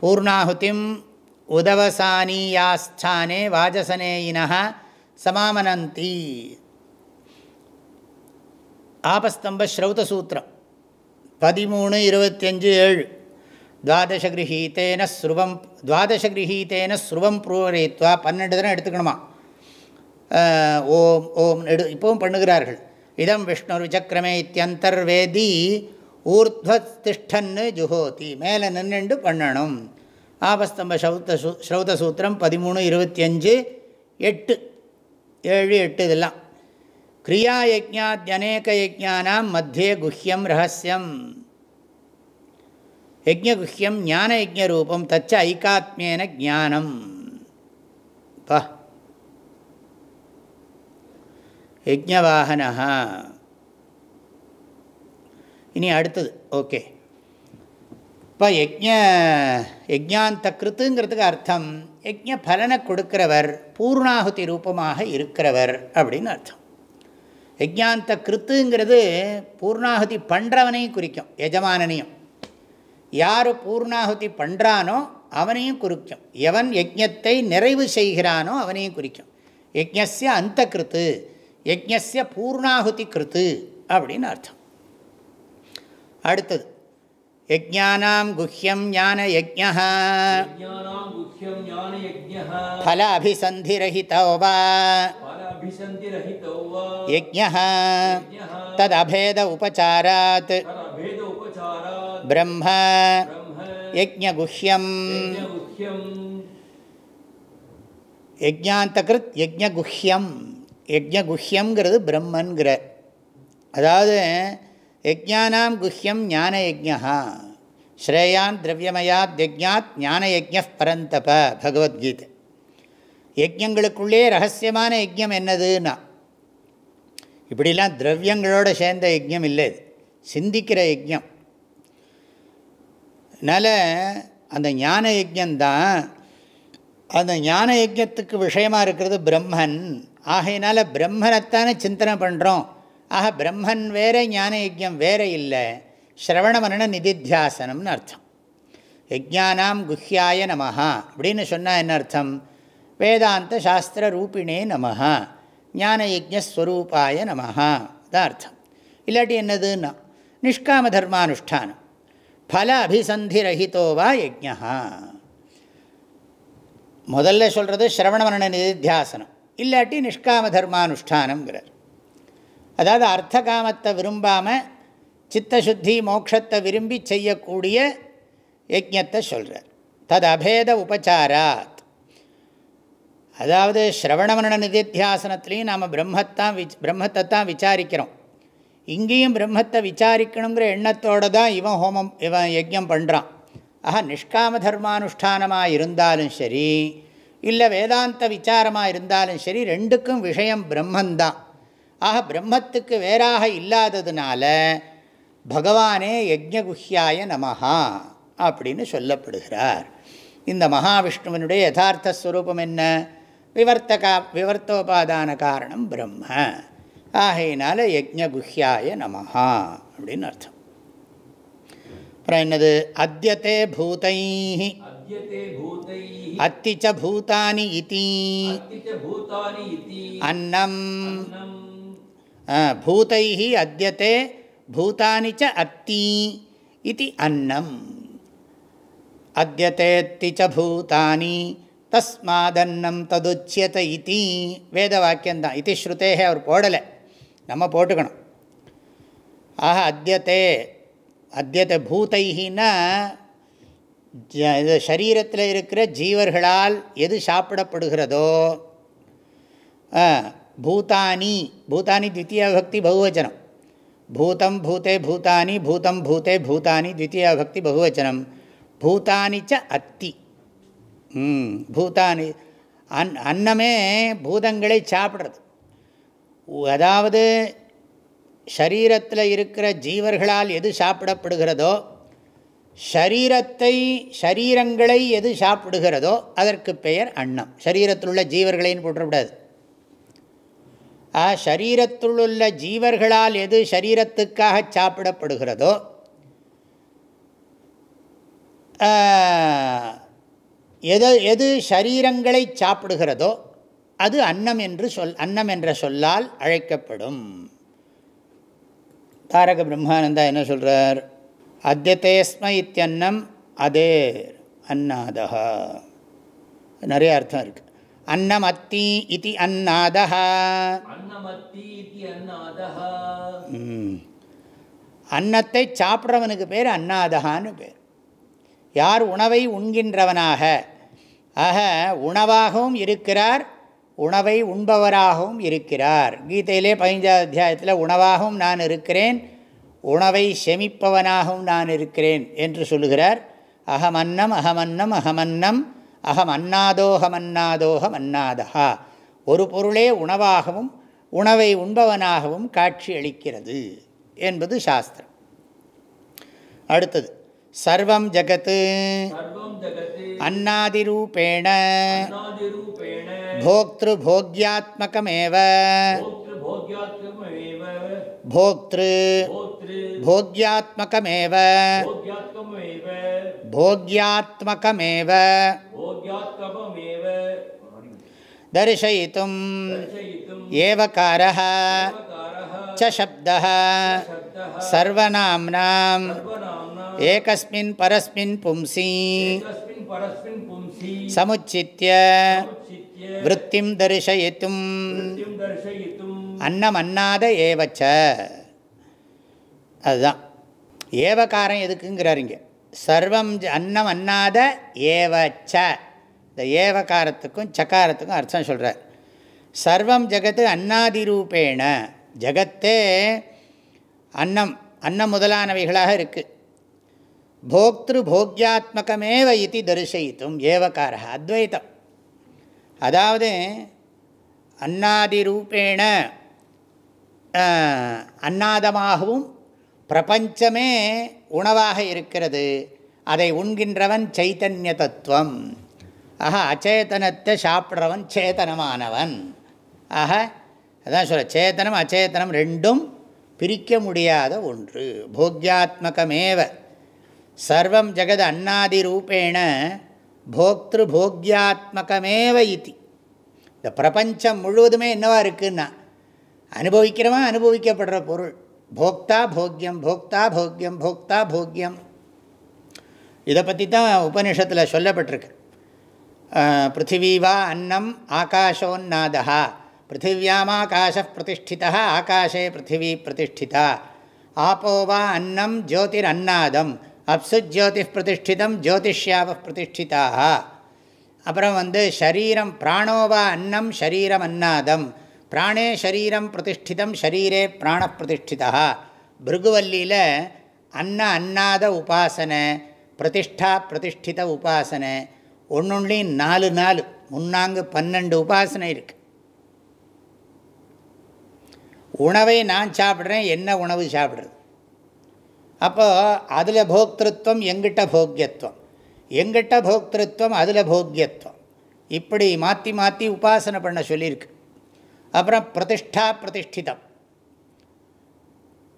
பூர்ணாகுதிம் உதவசானீயாஸ்தானே வாஜசனேயின சமாமனந்தி. ஆபஸ்தம்ப ஸ்ரௌதசூத்திரம். பதிமூணு இருபத்தஞ்சு ஏழு. துவாதசகிரகீத்தேன ஸ்ருவம் துவாதசகிரகீத்தேன ஸ்ருவம் பூரயித்வா பன்னெண்டு தினம் எடுத்துக்கணுமா? ஓம் ஓம் எடு இப்பவும் பண்ணுகிறார்கள். இதம் விஷ்ணு விசக்கிரமே இத்தியந்தர்வேதி ஊர்த்வதிஷ்டன்னு ஜுஹோதி. மேலே நின்றுண்டு பண்ணணும். ஆபஸ்தம்ப ஸ்ரௌத சூ ஸ்ரௌத சூத்திரம் பதிமூணு இருபத்தி அஞ்சு எட்டு. ஏழு எட்டு இதெல்லாம். கிரியா யஜ்ஞாத்யநேக யஜானாம் மத்தியே குஹ்யம் ரகசியம் யஜ்யகுஹ்யம் ஞான யஜ்ஞரூபம் தச்ச ஐகாத்மியன ஜானம் பா. யஜ்ஞவாகனா இனி அடுத்தது. ஓகே. இப்போ யஜ்ய யஜ்ஞாந்த கிருத்துங்கிறதுக்கு அர்த்தம் யஜ்ய பலனை கொடுக்கிறவர் பூர்ணாகுதி ரூபமாக இருக்கிறவர் அப்படின்னு அர்த்தம். யஜ்யாந்த கிருத்துங்கிறது பூர்ணாகுதி பண்ணுறவனையும் குறிக்கும் எஜமானனையும் யார் பூர்ணாகுதி பண்ணுறானோ அவனையும் குறிக்கும். எவன் யஜ்ஞத்தை நிறைவு செய்கிறானோ அவனையும் குறிக்கும். யஜ்ஞஸ்ய அந்த கிருத்து யஜ்ஞஸ்ய பூர்ணாகுதி கிருத்து அப்படின்னு அர்த்தம். அடுத்தது யஜானாம் உபச்சாராத் பிரம்மன்கிற அதாவது யஜானாம் குஹ்யம் ஞான யஜா ஸ்ரேயான் திரவியமயாத் யஜ்ஞாத் ஞான யஜ்ஞ பரந்தப பகவத்கீதை. யஜ்யங்களுக்குள்ளே ரகசியமான யஜ்யம் என்னதுன்னா இப்படிலாம் திரவியங்களோடு சேர்ந்த யஜ்யம் இல்லை. இது சிந்திக்கிற யஜ்யம் அதனால் அந்த ஞான யஜ்யந்தான் அந்த ஞான யஜ்யத்துக்கு விஷயமாக இருக்கிறது பிரம்மன். ஆகையினால பிரம்மனைத்தானே சிந்தனை பண்ணுறோம் ஆக பிரம்மன் வேற ஞான யஜ்யம் வேற இல்லை. ஸ்ரவண மரண நிதித்தியாசனம்னு அர்த்தம். யஜானாம் குஹ்யாய நமஹா. அப்படின்னு சொன்னால் என்ன அர்த்தம்? வேதாந்த சாஸ்திர ரூபிணே நமஹா. ஞான யஜ்ஞஸ்வரூபாய நமஹா. தான் அர்த்தம். இல்லாட்டி என்னதுன்னா நிஷ்காம தர்மானுஷ்டானம். பல அபிசந்திரஹிதோவா யஜ்ஞா முதல்ல சொல்கிறது ஸ்ரவண மரண நிதித்தியாசனம். இல்லாட்டி நிஷ்காம தர்மானுஷ்டானங்கிறார் அதாவது அர்த்த காமத்தை விரும்பாமல் சித்தசுத்தி மோட்சத்தை விரும்பி செய்யக்கூடிய யஜத்தை சொல்கிறார் தது அபேத உபச்சாராத். அதாவது ஸ்ரவணமரண நிதித்தியாசனத்துலேயும் நாம் பிரம்மத்தான் விச் பிரம்மத்தை தான் விசாரிக்கிறோம். இங்கேயும் பிரம்மத்தை விசாரிக்கணுங்கிற எண்ணத்தோடு தான் இவன் ஹோமம் இவன் யஜ்யம் பண்ணுறான் ஆஹா நிஷ்காம தர்மானுஷ்டானமாக இருந்தாலும் சரி இல்லை வேதாந்த விசாரமாக இருந்தாலும் சரி ரெண்டுக்கும் விஷயம் பிரம்மந்தான். ஆக பிரம்மத்துக்கு வேறாக இல்லாததுனால பகவானே யஜ்யகுஹ்யாய நமஹா அப்படின்னு சொல்லப்படுகிறார். இந்த மகாவிஷ்ணுவனுடைய யதார்த்த ஸ்வரூபம் என்ன? விவர்த்தகா விவர்த்தோபாதான காரணம் பிரம்ம. ஆகையினால யஜ்யகுஹ்யாய நமஹா அப்படின்னு அர்த்தம். அப்புறம் என்னது? அத்தியத்தே பூதை அத்திச்ச பூதானி இத்தி அன்னம். பூத்தை அத்தியத்தை பூதானி ச அத்தி இது அன்னம். அத்தியத்தேத்தி ச பூதானி தஸ்மாதன்னம் ததுச்சியத இத்தி வேத வாக்கியந்தான் இது ஸ்ருதேகே அவர் போடலை. நம்ம போட்டுக்கணும். ஆக அத்தியத்தே அத்தியத்தை பூத்தைகின்னா இது சரீரத்தில் இருக்கிற ஜீவர்களால் எது சாப்பிடப்படுகிறதோ பூதானி பூதானி த்விତୀயா பக்தி பகுவச்சனம் பூதம் பூத்தே பூதானி பூதம் பூத்தே பூதானி த்விତୀயா பக்தி பகுவச்சனம் பூதானி ச அத்தி ம், பூதானி அன் அன்னமே பூதங்களை சாப்பிட்றது। அதாவது ஷரீரத்தில் இருக்கிற ஜீவர்களால் எது சாப்பிடப்படுகிறதோ ஷரீரத்தை ஷரீரங்களை எது சாப்பிடுகிறதோ அதற்கு பெயர் அன்னம். ஷரீரத்தில் உள்ள ஜீவர்களைன்னு போட்டுறக்கூடாது. ஆ ஷரீரத்திலுள்ள ஜீவர்களால் எது ஷரீரத்துக்காக சாப்பிடப்படுகிறதோ எது எது ஷரீரங்களை சாப்பிடுகிறதோ அது அன்னம் என்று சொல் அன்னம் என்ற சொல்லால் அழைக்கப்படும். தாரக பிரம்மானந்தா என்ன சொல்கிறார் அத்தியத்தேஸ்ம இத்தியன்னம் அதே அன்னாதா நிறைய அர்த்தம் இருக்குது அன்னமத்தி இது அன்னாதா அன்னத்தை சாப்பிட்றவனுக்கு பேர் அன்னாதகான்னு பேர். யார் உணவை உண்கின்றவனாக ஆக உணவாகவும் இருக்கிறார் உணவை உண்பவராகவும் இருக்கிறார். கீதையிலே பதினஞ்சாவது அத்தியாயத்தில் உணவாகவும் நான் இருக்கிறேன் உணவை செமிப்பவனாகவும் நான் இருக்கிறேன் என்று சொல்லுகிறார். அகமன்னம் அகமன்னம் அகமன்னம் அகம் அன்னாதோகம் அன்னாதோகம் அன்னாதகா ஒரு பொருளே உணவாகவும் உணவை உண்பவனாகவும் காட்சி அளிக்கிறது என்பது சாஸ்திரம். அடுத்தது சர்வம் ஜகத்து அன்னாதிரூபேண போக்திருபோக்யாத்மகமேவ भोक्तृ भोग्यात्मकमेव भोग्यात्मकमेव दर्शयितुम् एवकारः च शब्दः सर्वनाम्नाम् एकस्मिन् परस्मिन् पुंसि समुच्चित्य वृत्तिं दर्शयितुं அன்னம் அன்னாத ஏவச்ச. அதுதான். ஏவகாரம் எதுக்குங்கிறார் இங்கே. சர்வம் அன்னம் அன்னாத ஏவச்ச. இந்த ஏவகாரத்துக்கும் சக்காரத்துக்கும் அர்த்தம் சொல்கிறார் சர்வம் ஜகத்து அன்னாதிரூபேண. ஜகத்தே அன்னம் அன்னம் முதலானவைகளாக இருக்குது போக்திரு போக்யாத்மகமேவ இது தரிசயித்தும் ஏவகார அத்வைத்தம். அதாவது அன்னாதிரூபேண அன்னாதமாகவும் பிரபஞ்சமே உணவாக இருக்கிறது. அதை உண்கின்றவன் சைத்தன்ய தத்துவம். ஆக அச்சேதனத்தை சாப்பிட்றவன் சேதனமானவன். ஆக அதான் சொல்ல சேத்தனம் அச்சேதனம் ரெண்டும் பிரிக்க முடியாத ஒன்று. போக்யாத்மகமேவ. சர்வம் ஜெகத் அன்னாதி ரூபேண போக்திரு போக்யாத்மகமேவ இது. இந்த பிரபஞ்சம் முழுவதுமே என்னவா இருக்குன்னா அனுபவிக்கிறவன் அனுபவிக்கப்படுற பொருள். போக்தா போக்யம் போக்தா போக்யம் போக்தா போக்யம். இதை பற்றி தான் உபனிஷத்தில் சொல்லப்பட்டிருக்கு. அஹ், பிருத்திவி வா அன்னம் ஆகாஷோன்னாதா பிருத்திவியாமாகாஷ பிரதிஷ்டிதா ஆகாஷே பிருத்திவி பிரதிஷ்டிதா. ஆப்போ வா அன்னம் ஜோதிர் அன்னாதம் அப்சு ஜோதி பிரதிஷ்டிதம் ஜோதிஷ்யாவ பிரதிஷ்டிதாக அப்புறம் வந்து ஷரீரம் பிராணோவா அன்னம் ஷரீரம் அன்னாதம். பிராணே ஷரீரம் பிரதிஷ்டிதம் ஷரீரே பிராண பிரதிஷ்டிதா பிருகுவல்லியில் அன்ன அன்னாத உபாசனை பிரதிஷ்டா பிரதிஷ்டித உபாசனை ஒன்னொன்றையும் நாலு நாலு முன்னாங்கு பன்னெண்டு உபாசனை இருக்கு. உணவை நான் சாப்பிட்றேன் என்ன உணவு சாப்பிட்றது? அப்போது அதில் போக்திருத்வம் எங்கிட்ட போக்கியத்துவம் எங்கிட்ட போக்திருத்வம் அதில் போக்கியத்துவம் இப்படி மாற்றி மாற்றி உபாசனை பண்ண சொல்லியிருக்கு. அப்புறம் பிரதிஷ்டா பிரதிஷ்டிதம்.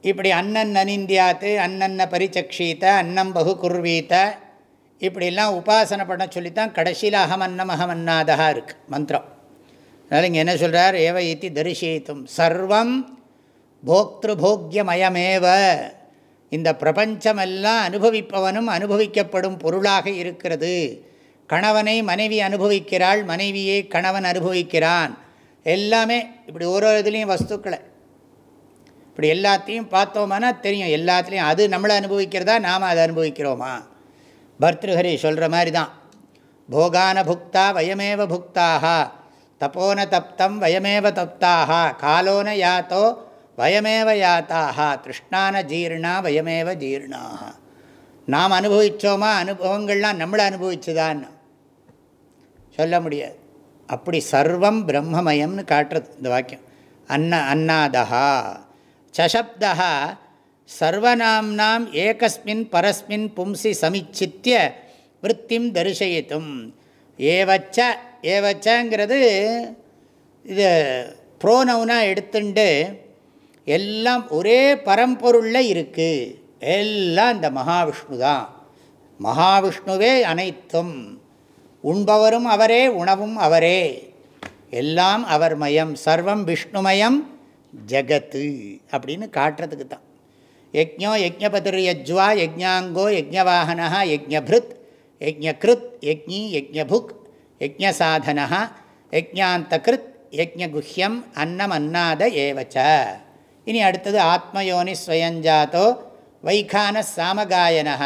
இப்படி அன்னன் அனிந்தியாத்து அன்னன்ன பரிச்சக்ஷீத்த அன்னம் பகு குர்வீத்த இப்படிலாம் உபாசனை பண்ண சொல்லித்தான் கடைசியில் அகமன்னம் அகமன்னாதா இருக்குது மந்திரம். அதனால் இங்கே என்ன சொல்கிறார் ஏவ இத்தி தரிசித்தும். சர்வம் போக்திருபோக்கியமயமேவ இந்த பிரபஞ்சமெல்லாம் அனுபவிப்பவனும் அனுபவிக்கப்படும் பொருளாக இருக்கிறது. கணவனை மனைவி அனுபவிக்கிறாள் மனைவியை கணவன் அனுபவிக்கிறான். எல்லாமே இப்படி ஒரு இதுலேயும் வஸ்துக்களை. இப்படி எல்லாத்தையும் பார்த்தோம்னா தெரியும். எல்லாத்துலேயும் அது நம்மளை அனுபவிக்கிறதா? நாம் அதை அனுபவிக்கிறோமா? பர்திருஹரி சொல்கிற மாதிரி தான் போகான புக்தா வயமேவ புக்தாக தப்போன தப்தம் வயமேவ தப்தாக காலோன யாத்தோ வயமேவ யாத்தாக திருஷ்ணான ஜீர்ணா வயமேவ ஜீர்ணாக நாம் அனுபவித்தோமா அனுபவங்கள்லாம் நம்மளை அனுபவிச்சுதான்னு. சொல்ல முடியாது. அப்படி சர்வம் பிரம்மமயம்னு காட்டுறது இந்த வாக்கியம். அன்ன அன்னாதா சசப்தா சர்வநாம்னாம் ஏகஸ்மின் பரஸ்மின் பும்சி சமிச்சித்திய விற்த்திம் தரிசயித்தும். ஏவச்ச ஏவச்சங்கிறது இது ப்ரோனவுனாக எடுத்துண்டு எல்லாம் ஒரே பரம்பொருளில் இருக்குது எல்லாம் இந்த மகாவிஷ்ணு தான் மகாவிஷ்ணுவே அனைத்தும். உண்பவரும் அவரே உணவும் அவரே. எல்லாம் அவர் மயம் சர்வம் விஷ்ணுமயம் ஜகத்து அப்படின்னு காட்டுறதுக்கு தான். யஜ்யோ யஜ்ஞபதிர் யஜ்வா யஜ்ஞாங்கோ யஜ்ஞவாகனா யஜ்ஞபிருத் யஜ்ஞகிருத் யஜ்ஞி யஜ்ஞபுக் யஜ்ஞசாதனா யஜ்ஞாந்தகிருத் யஜ்ஞகுஹ்யம் அன்னம் அன்னாத ஏவச்ச. இனி அடுத்தது ஆத்மயோனி ஸ்வயஞ்சாத்தோ வைகான சாமகாயனா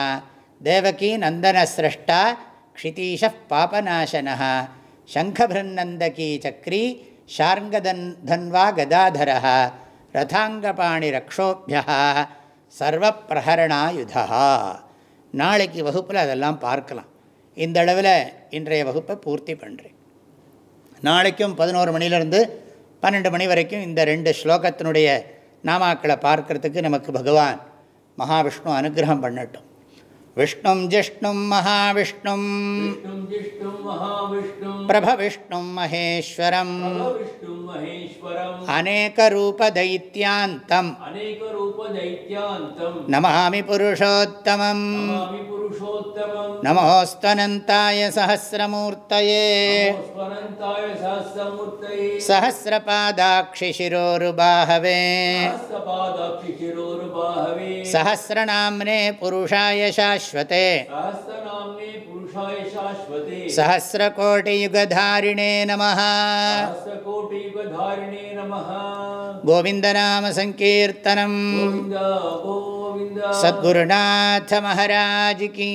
தேவகி நந்தன சிரஷ்டா க்ஷிதீஷ பாபநாசன சங்கபிருநந்தகி சக்ரி ஷார்ங்கதன் தன்வா கதாதர ரதாங்கபாணி ரக்ஷோபியா சர்வப்பிரகரணாயுதா நாளைக்கு வகுப்பில் அதெல்லாம் பார்க்கலாம். இந்த அளவில் இன்றைய வகுப்பை பூர்த்தி பண்ணுறேன் நாளைக்கும் பதினோரு மணிலேருந்து பன்னெண்டு மணி வரைக்கும் இந்த ரெண்டு ஸ்லோகத்தினுடைய நாமாக்களை பார்க்கறதுக்கு நமக்கு பகவான் மகாவிஷ்ணு அனுகிரகம் பண்ணட்டும். விஷ்ணும் ஜிஷ்ணும் மகாவிஷ்ணும். பிரபவிஷ்ணும் மகேஸ்வரம். அநேகரூபதைத்யாந்தம் அநேக ரூப தைத்யாந்தம். நமாமி புருஷோத்தமம். நமோஸ்தனந்தாய சஹசிரமூர்த்தயே. ஸ்வரந்தாய சஹஸ்ரமூர்த்தயே சஹசிரபாதாட்சி சிரோருபாகவே. शाश्वते सहस्रकोटियुगधारिणे नमः गोविन्दनामसङ्कीर्तनं सद्गुरुनाथमहाराज की